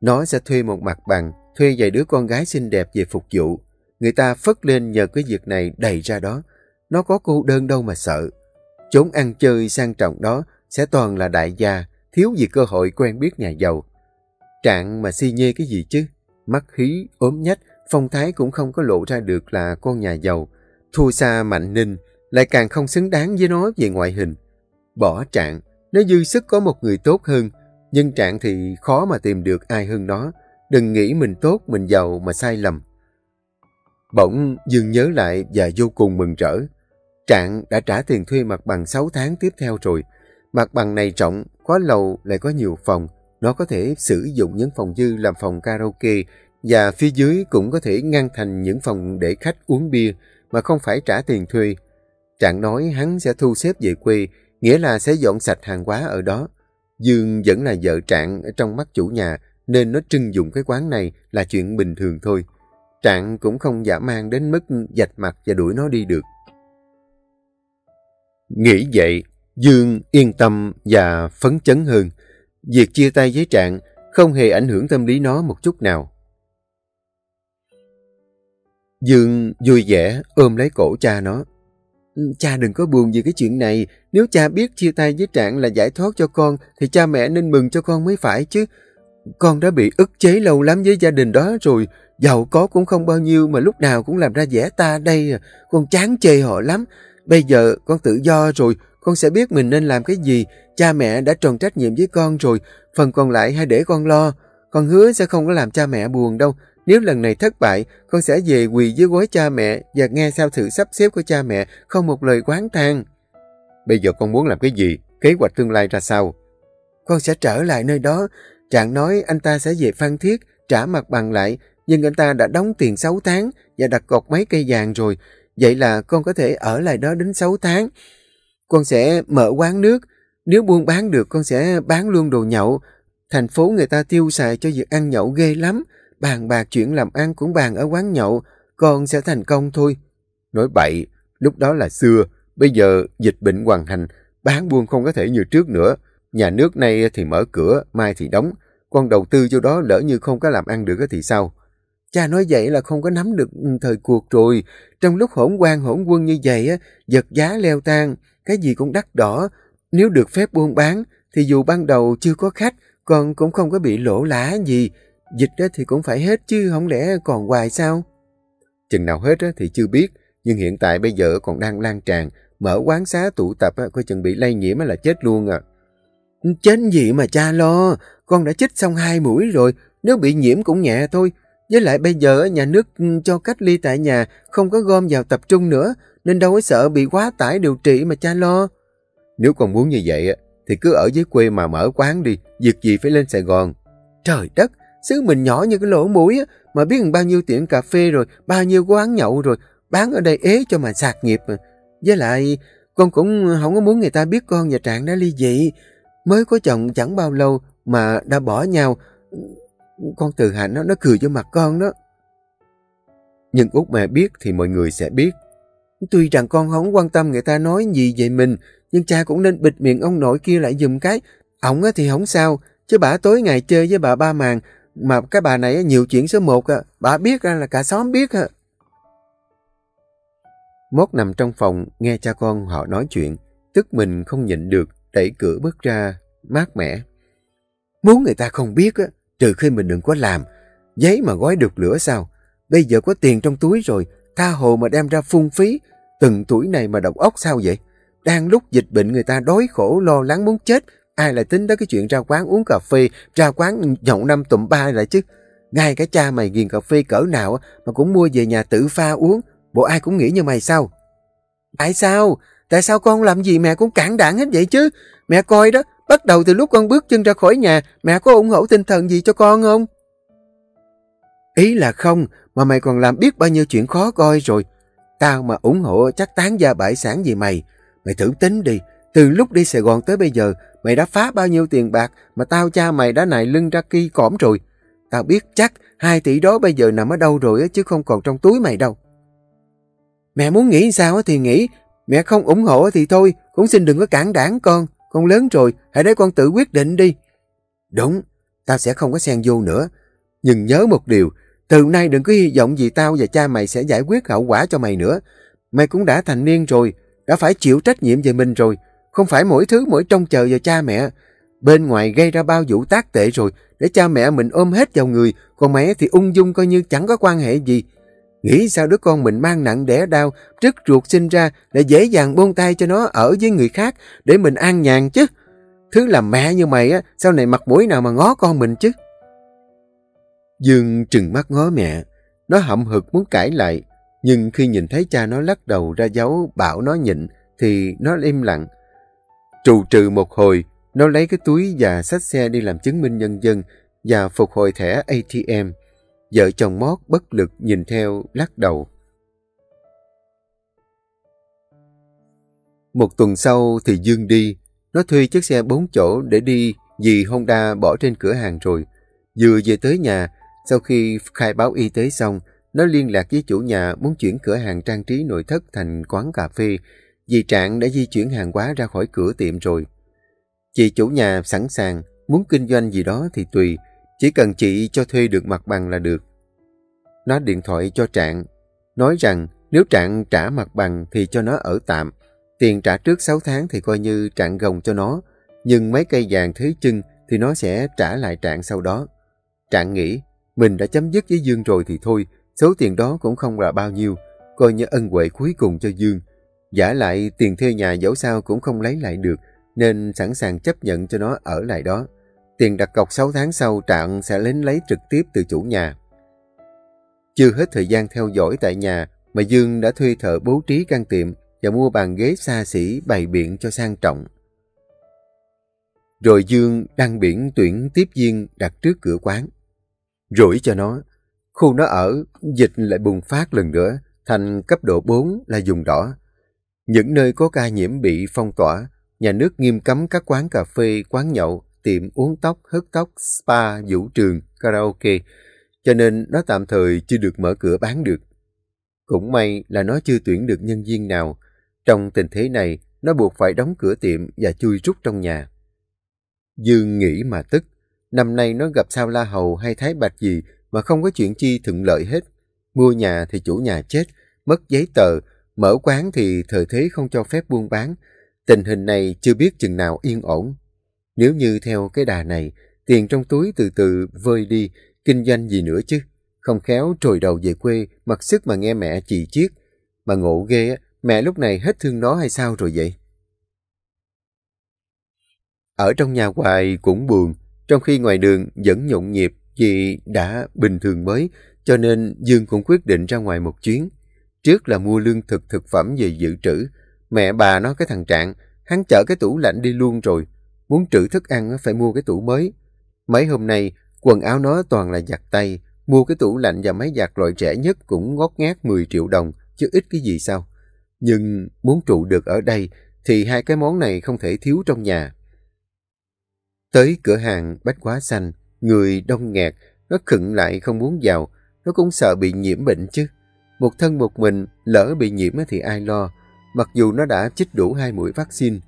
A: nó sẽ thuê một mặt bằng, thuê vài đứa con gái xinh đẹp về phục vụ. Người ta phất lên nhờ cái việc này đầy ra đó. Nó có cô đơn đâu mà sợ. Chốn ăn chơi sang trọng đó sẽ toàn là đại gia, thiếu gì cơ hội quen biết nhà giàu. Trạng mà si nhê cái gì chứ? Mắt hí, ốm nhách, phong thái cũng không có lộ ra được là con nhà giàu. Thua xa Mạnh Ninh, lại càng không xứng đáng với nó về ngoại hình. Bỏ Trạng, nó dư sức có một người tốt hơn, nhưng Trạng thì khó mà tìm được ai hơn nó. Đừng nghĩ mình tốt, mình giàu mà sai lầm. Bỗng Dương nhớ lại và vô cùng mừng rỡ. Trạng đã trả tiền thuê mặt bằng 6 tháng tiếp theo rồi. Mặt bằng này rộng, có lầu lại có nhiều phòng. Nó có thể sử dụng những phòng dư làm phòng karaoke và phía dưới cũng có thể ngăn thành những phòng để khách uống bia mà không phải trả tiền thuê. Trạng nói hắn sẽ thu xếp về quê, nghĩa là sẽ dọn sạch hàng hóa ở đó. Dương vẫn là vợ Trạng trong mắt chủ nhà, nên nó trưng dụng cái quán này là chuyện bình thường thôi. Trạng cũng không giả mang đến mức dạch mặt và đuổi nó đi được. Nghĩ vậy, Dương yên tâm và phấn chấn hơn. Việc chia tay với Trạng không hề ảnh hưởng tâm lý nó một chút nào. Dương vui vẻ ôm lấy cổ cha nó. Ừ, cha đừng có buồn vì cái chuyện này. Nếu cha biết chia tay với Trạng là giải thoát cho con, thì cha mẹ nên mừng cho con mới phải chứ. Con đã bị ức chế lâu lắm với gia đình đó rồi. Giàu có cũng không bao nhiêu mà lúc nào cũng làm ra vẻ ta đây. À. Con chán chê họ lắm. Bây giờ con tự do rồi, con sẽ biết mình nên làm cái gì. Cha mẹ đã tròn trách nhiệm với con rồi, phần còn lại hãy để con lo. Con hứa sẽ không có làm cha mẹ buồn đâu. Nếu lần này thất bại, con sẽ về quỳ dưới gối cha mẹ và nghe sao sự sắp xếp của cha mẹ, không một lời quán than. Bây giờ con muốn làm cái gì? Kế hoạch tương lai ra sao? Con sẽ trở lại nơi đó. Trạng nói anh ta sẽ về Phan Thiết, trả mặt bằng lại, nhưng anh ta đã đóng tiền 6 tháng và đặt cọc mấy cây vàng rồi. Vậy là con có thể ở lại đó đến 6 tháng. Con sẽ mở quán nước. Nếu buôn bán được con sẽ bán luôn đồ nhậu. Thành phố người ta tiêu xài cho việc ăn nhậu ghê lắm. Bàn bạc chuyện làm ăn cũng bàn ở quán nhậu. Con sẽ thành công thôi. Nói bậy, lúc đó là xưa. Bây giờ dịch bệnh hoàn hành, bán buôn không có thể như trước nữa. Nhà nước nay thì mở cửa, mai thì đóng. Con đầu tư vô đó lỡ như không có làm ăn được thì sao? Cha nói vậy là không có nắm được ừ, thời cuộc rồi. Trong lúc hỗn quan hỗn quân như vậy, á, giật giá leo tan, cái gì cũng đắt đỏ. Nếu được phép buôn bán, thì dù ban đầu chưa có khách, con cũng không có bị lỗ lá gì. Dịch thì cũng phải hết chứ, không lẽ còn hoài sao? Chừng nào hết thì chưa biết, nhưng hiện tại bây giờ còn đang lan tràn. Mở quán xá tụ tập coi chừng bị lây nhiễm là chết luôn à. Chết gì mà cha lo, con đã chích xong hai mũi rồi, nếu bị nhiễm cũng nhẹ thôi. Với lại bây giờ nhà nước cho cách ly tại nhà, không có gom vào tập trung nữa, nên đâu có sợ bị quá tải điều trị mà cha lo. Nếu con muốn như vậy, thì cứ ở dưới quê mà mở quán đi, việc gì phải lên Sài Gòn. Trời đất, xứ mình nhỏ như cái lỗ mũi, mà biết bao nhiêu tiệm cà phê rồi, bao nhiêu quán nhậu rồi, bán ở đây ế cho mà sạc nghiệp mà. Với lại, con cũng không có muốn người ta biết con và Trạng đã ly dị. Mới có chồng chẳng bao lâu mà đã bỏ nhau, con từ hạnh nó, nó cười vô mặt con đó. Nhưng út mẹ biết thì mọi người sẽ biết. Tuy rằng con không quan tâm người ta nói gì về mình, nhưng cha cũng nên bịt miệng ông nội kia lại dùm cái. Ông thì không sao, chứ bà tối ngày chơi với bà ba màng, mà cái bà này nhiều chuyện số một, bà biết ra là cả xóm biết. Mốt nằm trong phòng, nghe cha con họ nói chuyện, tức mình không nhịn được, đẩy cửa bước ra, mát mẻ. Muốn người ta không biết, á, trừ khi mình đừng có làm. Giấy mà gói được lửa sao? Bây giờ có tiền trong túi rồi, tha hồ mà đem ra phung phí. Từng tuổi này mà độc ốc sao vậy? Đang lúc dịch bệnh người ta đói khổ lo lắng muốn chết, ai lại tính tới cái chuyện ra quán uống cà phê, ra quán nhậu năm tụm ba lại chứ. Ngay cái cha mày ghiền cà phê cỡ nào mà cũng mua về nhà tự pha uống, bộ ai cũng nghĩ như mày sao? Tại sao? Tại sao con làm gì mẹ cũng cản đảng hết vậy chứ? Mẹ coi đó, Bắt đầu từ lúc con bước chân ra khỏi nhà, mẹ có ủng hộ tinh thần gì cho con không? Ý là không, mà mày còn làm biết bao nhiêu chuyện khó coi rồi. Tao mà ủng hộ chắc tán gia bại sản gì mày. Mày thử tính đi, từ lúc đi Sài Gòn tới bây giờ, mày đã phá bao nhiêu tiền bạc mà tao cha mày đã nài lưng ra kỳ cỏm rồi.
B: tao biết chắc 2 tỷ đó bây giờ nằm ở đâu rồi chứ không còn trong túi mày đâu. Mẹ muốn nghĩ sao thì nghĩ, mẹ không ủng hộ thì thôi, cũng xin đừng có cản đảng con. Con lớn rồi, hãy để con tự quyết định đi. Đúng, tao sẽ không có xen vô nữa. Nhưng nhớ một điều, từ nay đừng có hy vọng gì tao và cha mày sẽ giải quyết hậu quả cho mày nữa. Mày cũng đã thành niên rồi, đã phải chịu trách nhiệm về mình rồi. Không phải mỗi thứ mỗi trông chờ vào cha mẹ. Bên ngoài gây ra bao vụ tác tệ rồi, để cha mẹ mình ôm hết vào người, còn mẹ thì ung dung coi như chẳng có quan hệ gì. Nghĩ sao đứa con mình mang nặng đẻ đau, trước ruột sinh ra để dễ dàng buông tay cho nó ở với người khác để mình an nhàn chứ. Thứ làm mẹ như mày á, sau này mặt mũi nào mà ngó con mình chứ. Dương trừng mắt ngó mẹ, nó hậm hực muốn cãi lại, nhưng khi nhìn thấy cha nó lắc đầu ra dấu bảo nó nhịn, thì nó im lặng. Trù trừ một hồi, nó lấy cái túi và xách xe đi làm chứng minh nhân dân và phục hồi thẻ ATM. Vợ chồng Mót bất lực nhìn theo lắc đầu. Một tuần sau thì Dương đi, nó thuê chiếc xe bốn chỗ để đi vì Honda bỏ trên cửa hàng rồi. Vừa về tới nhà, sau khi khai báo y tế xong, nó liên lạc với chủ nhà muốn chuyển cửa hàng trang trí nội thất thành quán cà phê vì Trạng đã di chuyển hàng hóa ra khỏi cửa tiệm rồi. Chị chủ nhà sẵn sàng, muốn kinh doanh gì đó thì tùy, chỉ cần chị cho thuê được mặt bằng là được. Nó điện thoại cho Trạng, nói rằng nếu Trạng trả mặt bằng thì cho nó ở tạm, tiền trả trước 6 tháng thì coi như Trạng gồng cho nó, nhưng mấy cây vàng thế chân thì nó sẽ trả lại Trạng sau đó. Trạng nghĩ, mình đã chấm dứt với Dương rồi thì thôi, số tiền đó cũng không là bao nhiêu, coi như ân huệ cuối cùng cho Dương. Giả lại tiền thuê nhà dẫu sao cũng không lấy lại được, nên sẵn sàng chấp nhận cho nó ở lại đó. Tiền đặt cọc 6 tháng sau Trạng sẽ đến lấy trực tiếp từ chủ nhà. Chưa hết thời gian theo dõi tại nhà mà Dương đã thuê thợ bố trí căn tiệm và mua bàn ghế xa xỉ bày biện cho sang trọng. Rồi Dương đăng biển tuyển tiếp viên đặt trước cửa quán. Rủi cho nó, khu nó ở, dịch lại bùng phát lần nữa, thành cấp độ 4 là dùng đỏ. Những nơi có ca nhiễm bị phong tỏa, nhà nước nghiêm cấm các quán cà phê, quán nhậu, tiệm uống tóc, hớt tóc, spa, vũ trường, karaoke, cho nên nó tạm thời chưa được mở cửa bán được. Cũng may là nó chưa tuyển được nhân viên nào. Trong tình thế này, nó buộc phải đóng cửa tiệm và chui rút trong nhà. Dương nghĩ mà tức. Năm nay nó gặp sao la hầu hay thái bạch gì mà không có chuyện chi thuận lợi hết. Mua nhà thì chủ nhà chết, mất giấy tờ, mở quán thì thời thế không cho phép buôn bán. Tình hình này chưa biết chừng nào yên ổn. Nếu như theo cái đà này, tiền trong túi từ từ vơi đi, kinh doanh gì nữa chứ. Không khéo trồi đầu về quê, mặc sức mà nghe mẹ chỉ chiết. Mà ngộ ghê, mẹ lúc này hết thương nó hay sao rồi vậy? Ở trong nhà hoài cũng buồn, trong khi ngoài đường vẫn nhộn nhịp vì đã bình thường mới, cho nên Dương cũng quyết định ra ngoài một chuyến. Trước là mua lương thực thực phẩm về dự trữ. Mẹ bà nói cái thằng Trạng, hắn chở cái tủ lạnh đi luôn rồi. Muốn trữ thức ăn phải mua cái tủ mới. Mấy hôm nay, quần áo nó toàn là giặt tay. Mua cái tủ lạnh và máy giặt loại trẻ nhất cũng ngót ngát 10 triệu đồng, chứ ít cái gì sao. Nhưng muốn trụ được ở đây thì hai cái món này không thể thiếu trong nhà. Tới cửa hàng bách quá xanh, người đông nghẹt, nó khựng lại không muốn vào, nó cũng sợ bị nhiễm bệnh chứ. Một thân một mình, lỡ bị nhiễm thì ai lo, mặc dù nó đã chích đủ hai mũi vaccine,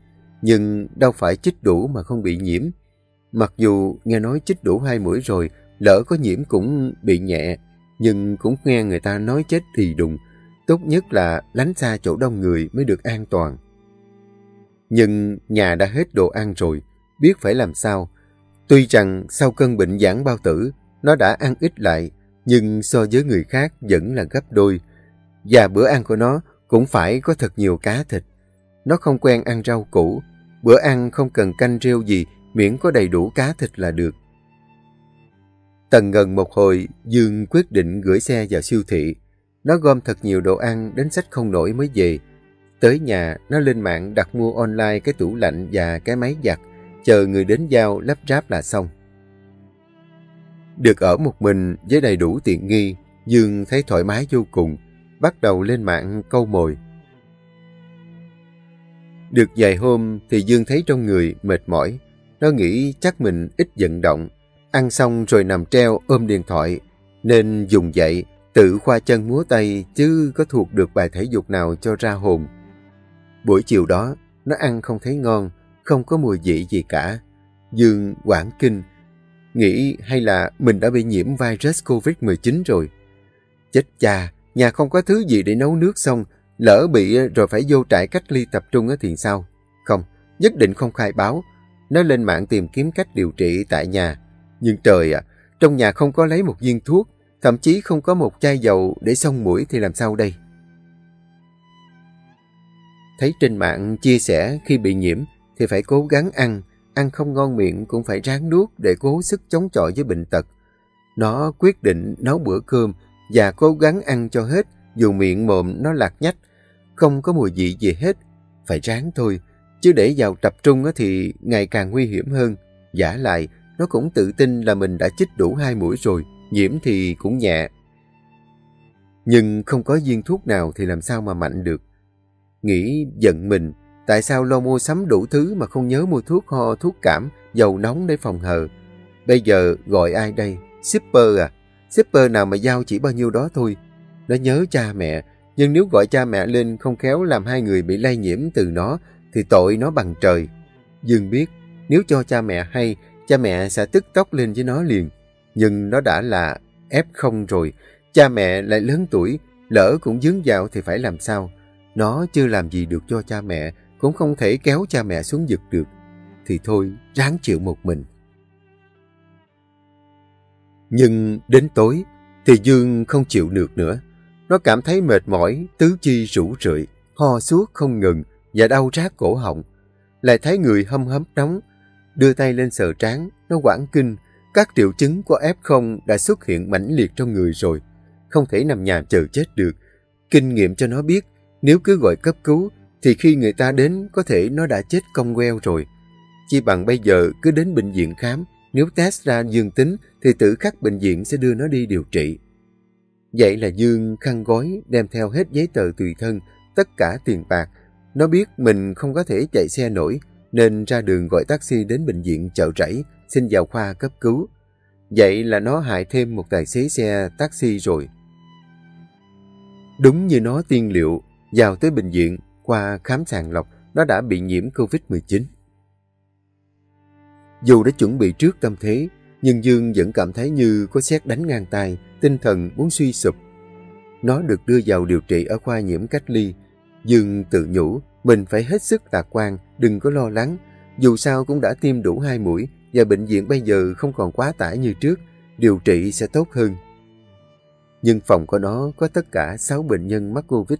B: nhưng đâu phải chích đủ mà không bị nhiễm. Mặc dù nghe nói chích đủ hai mũi rồi, lỡ có nhiễm cũng bị nhẹ, nhưng cũng nghe người ta nói chết thì đùng. Tốt nhất là lánh xa chỗ đông người mới được an toàn. Nhưng nhà đã hết đồ ăn rồi, biết phải làm sao. Tuy rằng sau cơn bệnh giãn bao tử, nó đã ăn ít lại, nhưng so với người khác vẫn là gấp đôi. Và bữa ăn của nó cũng phải có thật nhiều cá thịt. Nó không quen ăn rau củ, bữa ăn không cần canh rêu gì, miễn có đầy đủ cá thịt là được. Tần ngần một hồi, Dương quyết định gửi xe vào siêu thị. Nó gom thật nhiều đồ ăn đến sách không nổi mới về. Tới nhà, nó lên mạng đặt mua online cái tủ lạnh và cái máy giặt, chờ người đến giao lắp ráp là xong. Được ở một mình với đầy đủ tiện nghi, Dương thấy thoải mái vô cùng, bắt đầu lên mạng câu mồi. Được vài hôm thì Dương thấy trong người mệt mỏi, nó nghĩ chắc mình ít vận động,
A: Ăn xong rồi nằm treo ôm điện thoại, nên dùng dậy, tự khoa chân múa tay chứ có thuộc được bài thể dục nào cho ra hồn. Buổi chiều đó, nó ăn không thấy ngon, không có mùi vị gì cả. Dương quảng kinh, nghĩ hay là mình đã bị nhiễm virus COVID-19 rồi. Chết cha, nhà không có thứ gì để nấu nước xong, lỡ bị rồi phải vô trại cách ly tập trung thì sao? Không, nhất định không khai báo. Nó lên mạng tìm kiếm cách điều trị tại nhà. Nhưng trời ạ, trong nhà không có lấy một viên thuốc, thậm chí không có một chai dầu để xông mũi thì làm sao đây? Thấy trên mạng chia sẻ khi bị nhiễm thì phải cố gắng ăn, ăn không ngon miệng cũng phải ráng nuốt để cố sức chống chọi với bệnh tật. Nó quyết định nấu bữa cơm và cố gắng ăn cho hết dù miệng mồm nó lạc nhách, không có mùi vị gì hết. Phải ráng thôi, chứ để vào tập trung thì ngày càng nguy hiểm hơn. Giả lại, nó cũng tự tin là mình đã chích đủ hai mũi rồi, nhiễm thì cũng nhẹ. Nhưng không có viên thuốc nào thì làm sao mà mạnh được. Nghĩ giận mình, tại sao lo mua sắm đủ thứ mà không nhớ mua thuốc ho, thuốc cảm, dầu nóng để phòng hờ. Bây giờ gọi ai đây? Shipper à? Shipper nào mà giao chỉ bao nhiêu đó thôi. Nó nhớ cha mẹ, nhưng nếu gọi cha mẹ lên không khéo làm hai người bị lây nhiễm từ nó, thì tội nó bằng trời. Dương biết, nếu cho cha mẹ hay, cha mẹ sẽ tức tốc lên với nó liền. Nhưng nó đã là F0 rồi, cha mẹ lại lớn tuổi, lỡ cũng dướng vào thì phải làm sao? Nó chưa làm gì được cho cha mẹ, cũng không thể kéo cha mẹ xuống giật được. Thì thôi, ráng chịu một mình. Nhưng đến tối, thì Dương không chịu được nữa. Nó cảm thấy mệt mỏi, tứ chi rủ rượi, ho suốt không ngừng và đau rát cổ họng. Lại thấy người hâm hấm nóng, đưa tay lên sờ trán, nó quảng kinh. Các triệu chứng của F0 đã xuất hiện mãnh liệt trong người rồi. Không thể nằm nhà chờ chết được. Kinh nghiệm cho nó biết, nếu cứ gọi cấp cứu, thì khi người ta đến có thể nó đã chết cong queo rồi. Chỉ bằng bây giờ cứ đến bệnh viện khám, nếu test ra dương tính thì tự khắc bệnh viện sẽ đưa nó đi điều trị. Vậy là Dương khăn gói đem theo hết giấy tờ tùy thân, tất cả tiền bạc. Nó biết mình không có thể chạy xe nổi nên ra đường gọi taxi đến bệnh viện chợ rẫy xin vào khoa cấp cứu. Vậy là nó hại thêm một tài xế xe taxi rồi. Đúng như nó tiên liệu, vào tới bệnh viện, qua khám sàng lọc, nó đã bị nhiễm COVID-19. Dù đã chuẩn bị trước tâm thế, nhưng Dương vẫn cảm thấy như có xét đánh ngang tay, tinh thần muốn suy sụp. Nó được đưa vào điều trị ở khoa nhiễm cách ly. Dương tự nhủ, mình phải hết sức lạc quan, đừng có lo lắng. Dù sao cũng đã tiêm đủ hai mũi và bệnh viện bây giờ không còn quá tải như trước, điều trị sẽ tốt hơn. Nhưng phòng của nó có tất cả 6 bệnh nhân mắc Covid,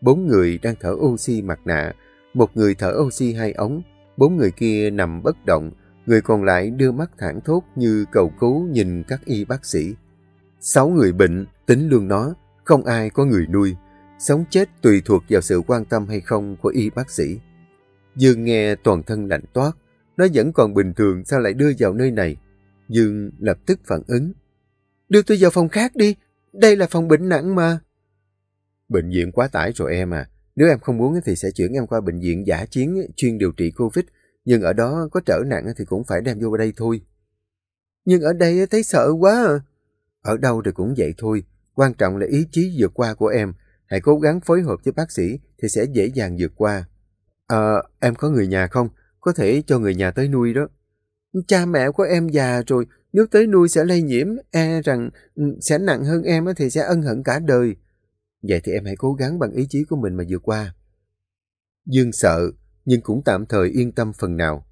A: bốn người đang thở oxy mặt nạ, một người thở oxy hai ống, bốn người kia nằm bất động, người còn lại đưa mắt thẳng thốt như cầu cứu nhìn các y bác sĩ. Sáu người bệnh, tính lương nó, không ai có người nuôi. Sống chết tùy thuộc vào sự quan tâm hay không của y bác sĩ. Dương nghe toàn thân lạnh toát, nó vẫn còn bình thường sao lại đưa vào nơi này. Dương lập tức phản ứng. Đưa tôi vào phòng khác đi, đây là phòng bệnh nặng mà. Bệnh viện quá tải rồi em à, nếu em không muốn thì sẽ chuyển em qua bệnh viện giả chiến chuyên điều trị Covid, nhưng ở đó có trở nặng thì cũng phải đem vô đây thôi. Nhưng ở đây thấy sợ quá à. Ở đâu thì cũng vậy thôi. Quan trọng là ý chí vượt qua của em. Hãy cố gắng phối hợp với bác sĩ thì sẽ dễ dàng vượt qua. Ờ, em có người nhà không? Có thể cho người nhà tới nuôi đó. Cha mẹ của em già rồi, nếu tới nuôi sẽ lây nhiễm, e rằng ừ, sẽ nặng hơn em thì sẽ ân hận cả đời. Vậy thì em hãy cố gắng bằng ý chí của mình mà vượt qua. Dương sợ, nhưng cũng tạm thời yên tâm phần nào.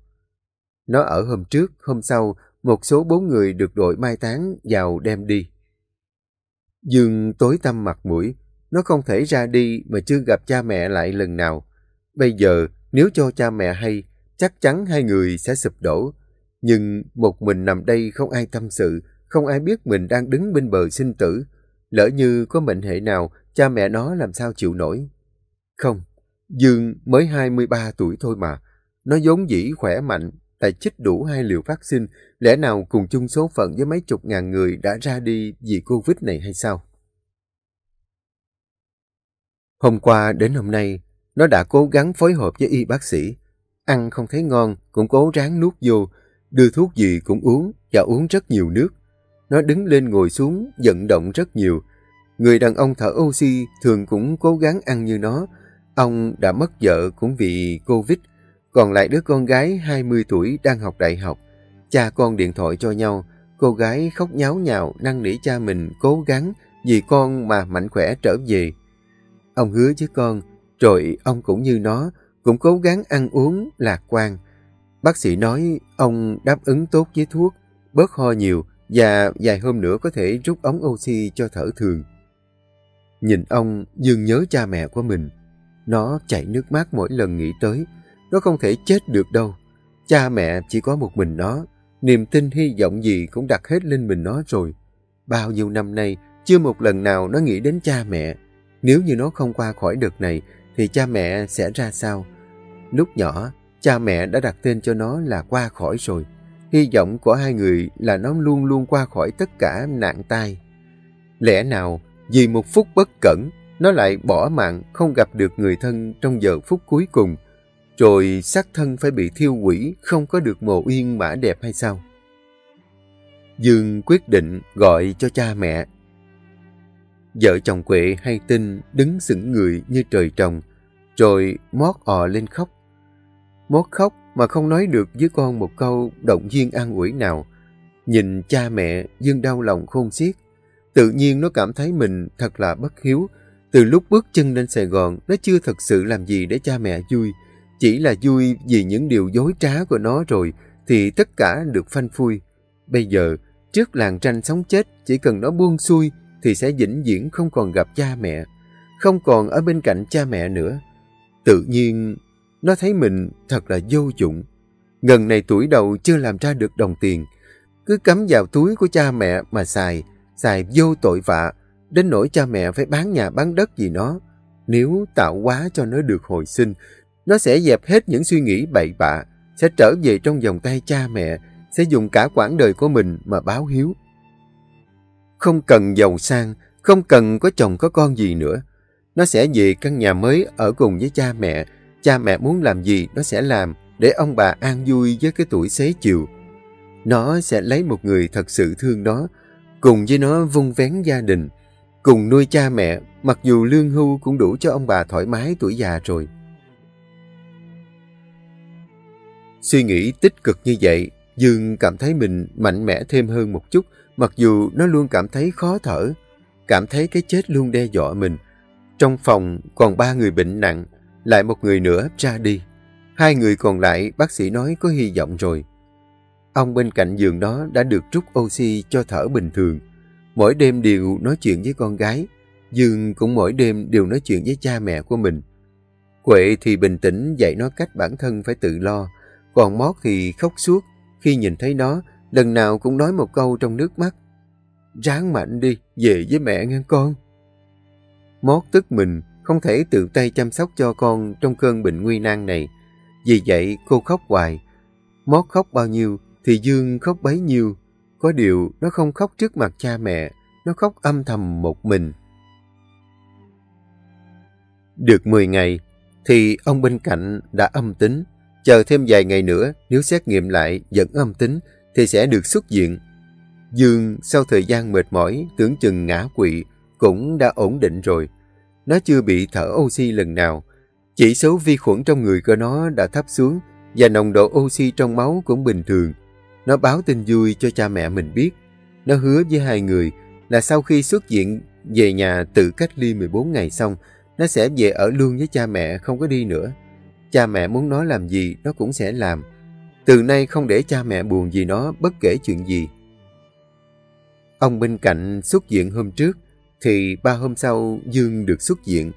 A: Nó ở hôm trước, hôm sau, một số bốn người được đội mai táng vào đem đi. Dương tối tâm mặt mũi, nó không thể ra đi mà chưa gặp cha mẹ lại lần nào. Bây giờ, nếu cho cha mẹ hay, chắc chắn hai người sẽ sụp đổ. Nhưng một mình nằm đây không ai tâm sự, không ai biết mình đang đứng bên bờ sinh tử. Lỡ như có mệnh hệ nào, cha mẹ nó làm sao chịu nổi. Không, Dương mới 23 tuổi thôi mà. Nó vốn dĩ khỏe mạnh, tại chích đủ hai liều vaccine, lẽ nào cùng chung số phận với mấy chục ngàn người đã ra đi vì Covid này hay sao? Hôm qua đến hôm nay, nó đã cố gắng phối hợp với y bác sĩ. Ăn không thấy ngon, cũng cố ráng nuốt vô. đưa thuốc gì cũng uống và uống rất nhiều nước. Nó đứng lên ngồi xuống, vận động rất nhiều. Người đàn ông thở oxy thường cũng cố gắng ăn như nó. Ông đã mất vợ cũng vì Covid, còn lại đứa con gái 20 tuổi đang học đại học. Cha con điện thoại cho nhau, cô gái khóc nháo nhào năn nỉ cha mình cố gắng vì con mà mạnh khỏe trở về. Ông hứa với con, rồi ông cũng như nó, cũng cố gắng ăn uống, lạc quan. Bác sĩ nói ông đáp ứng tốt với thuốc, bớt ho nhiều và vài hôm nữa có thể rút ống oxy cho thở thường. Nhìn ông, Dương nhớ cha mẹ của mình. Nó chảy nước mắt mỗi lần nghĩ tới. Nó không thể chết được đâu. Cha mẹ chỉ có một mình nó. Niềm tin hy vọng gì cũng đặt hết lên mình nó rồi. Bao nhiêu năm nay, chưa một lần nào nó nghĩ đến cha mẹ. Nếu như nó không qua khỏi đợt này, thì cha mẹ sẽ ra sao? Lúc nhỏ, cha mẹ đã đặt tên cho nó là qua khỏi rồi. Hy vọng của hai người là nó luôn luôn qua khỏi tất cả nạn tai. Lẽ nào, vì một phút bất cẩn, nó lại bỏ mạng không gặp được người thân trong giờ phút cuối cùng, rồi xác thân phải bị thiêu quỷ, không có được mồ yên mã đẹp hay sao? Dương quyết định gọi cho cha mẹ. Vợ chồng Quệ hay tin đứng sững người như trời trồng, rồi mót ò lên khóc. Mót khóc mà không nói được với con một câu động viên an ủi nào. Nhìn cha mẹ, Dương đau lòng khôn xiết. Tự nhiên nó cảm thấy mình thật là bất hiếu. Từ lúc bước chân lên Sài Gòn, nó chưa thật sự làm gì để cha mẹ vui. Chỉ là vui vì những điều dối trá của nó rồi, thì tất cả được phanh phui. Bây giờ, trước làng tranh sống chết, chỉ cần nó buông xuôi, thì sẽ vĩnh viễn không còn gặp cha mẹ. Không còn ở bên cạnh cha mẹ nữa. Tự nhiên, nó thấy mình thật là vô dụng. Ngần này tuổi đầu chưa làm ra được đồng tiền. Cứ cắm vào túi của cha mẹ mà xài, xài vô tội vạ, đến nỗi cha mẹ phải bán nhà bán đất gì nó. Nếu tạo hóa cho nó được hồi sinh, nó sẽ dẹp hết những suy nghĩ bậy bạ, sẽ trở về trong vòng tay cha mẹ, sẽ dùng cả quãng đời của mình mà báo hiếu. Không cần giàu sang, không cần có chồng có con gì nữa. Nó sẽ về căn nhà mới ở cùng với cha mẹ. Cha mẹ muốn làm gì nó sẽ làm để ông bà an vui với cái tuổi xế chiều. Nó sẽ lấy một người thật sự thương nó, cùng với nó vung vén gia đình, cùng nuôi cha mẹ, mặc dù lương hưu cũng đủ cho ông bà thoải mái tuổi già rồi. Suy nghĩ tích cực như vậy, Dương cảm thấy mình mạnh mẽ thêm hơn một chút, mặc dù nó luôn cảm thấy khó thở, cảm thấy cái chết luôn đe dọa mình. Trong phòng còn ba người bệnh nặng, lại một người nữa ra đi. Hai người còn lại bác sĩ nói có hy vọng rồi. Ông bên cạnh giường đó đã được trút oxy cho thở bình thường. Mỗi đêm đều nói chuyện với con gái. Dương cũng mỗi đêm đều nói chuyện với cha mẹ của mình. Quệ thì bình tĩnh dạy nó cách bản thân phải tự lo. Còn Mót thì khóc suốt. Khi nhìn thấy nó, lần nào cũng nói một câu trong nước mắt. Ráng mạnh đi, về với mẹ nghe con. Mót tức mình, không thể tự tay chăm sóc cho con trong cơn bệnh nguy nan này. Vì vậy cô khóc hoài. Mót khóc bao nhiêu thì Dương khóc bấy nhiêu. Có điều nó không khóc trước mặt cha mẹ, nó khóc âm thầm một mình. Được 10 ngày thì ông bên cạnh đã âm tính. Chờ thêm vài ngày nữa, nếu xét nghiệm lại vẫn âm tính, thì sẽ được xuất viện. Dương sau thời gian mệt mỏi, tưởng chừng ngã quỵ, cũng đã ổn định rồi. Nó chưa bị thở oxy lần nào. Chỉ số vi khuẩn trong người của nó đã thấp xuống và nồng độ oxy trong máu cũng bình thường. Nó báo tin vui cho cha mẹ mình biết. Nó hứa với hai người là sau khi xuất viện về nhà tự cách ly 14 ngày xong, nó sẽ về ở luôn với cha mẹ không có đi nữa. Cha mẹ muốn nó làm gì, nó cũng sẽ làm. Từ nay không để cha mẹ buồn vì nó bất kể chuyện gì. Ông bên cạnh xuất viện hôm trước, thì ba hôm sau Dương được xuất viện.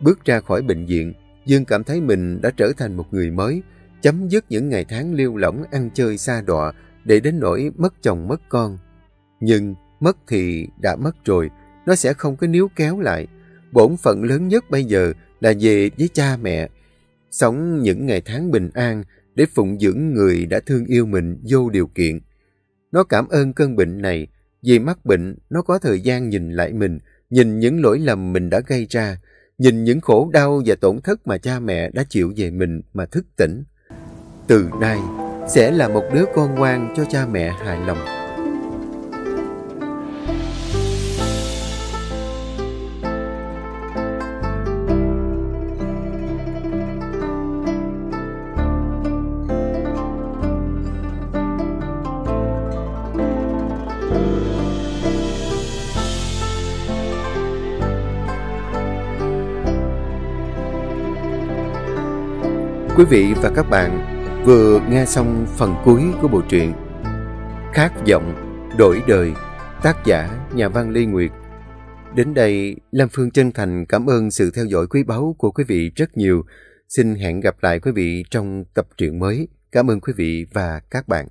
A: Bước ra khỏi bệnh viện, Dương cảm thấy mình đã trở thành một người mới, chấm dứt những ngày tháng liêu lỏng ăn chơi xa đọa để đến nỗi mất chồng mất con. Nhưng mất thì đã mất rồi, nó sẽ không có níu kéo lại. Bổn phận lớn nhất bây giờ là về với cha mẹ, sống những ngày tháng bình an để phụng dưỡng người đã thương yêu mình vô điều kiện. Nó cảm ơn cơn bệnh này, vì mắc bệnh nó có thời gian nhìn lại mình, nhìn những lỗi lầm mình đã gây ra, nhìn những khổ đau và tổn thất mà cha mẹ đã chịu về mình mà thức tỉnh. Từ nay,
B: sẽ là một đứa con ngoan cho cha mẹ hài lòng. Quý vị và các bạn vừa nghe xong phần cuối của bộ truyện Khát vọng, đổi đời, tác giả nhà văn Lê Nguyệt. Đến đây, Lam Phương chân thành cảm ơn sự theo dõi quý báu của quý vị rất nhiều. Xin hẹn gặp lại quý vị trong tập truyện mới. Cảm ơn quý vị và các bạn.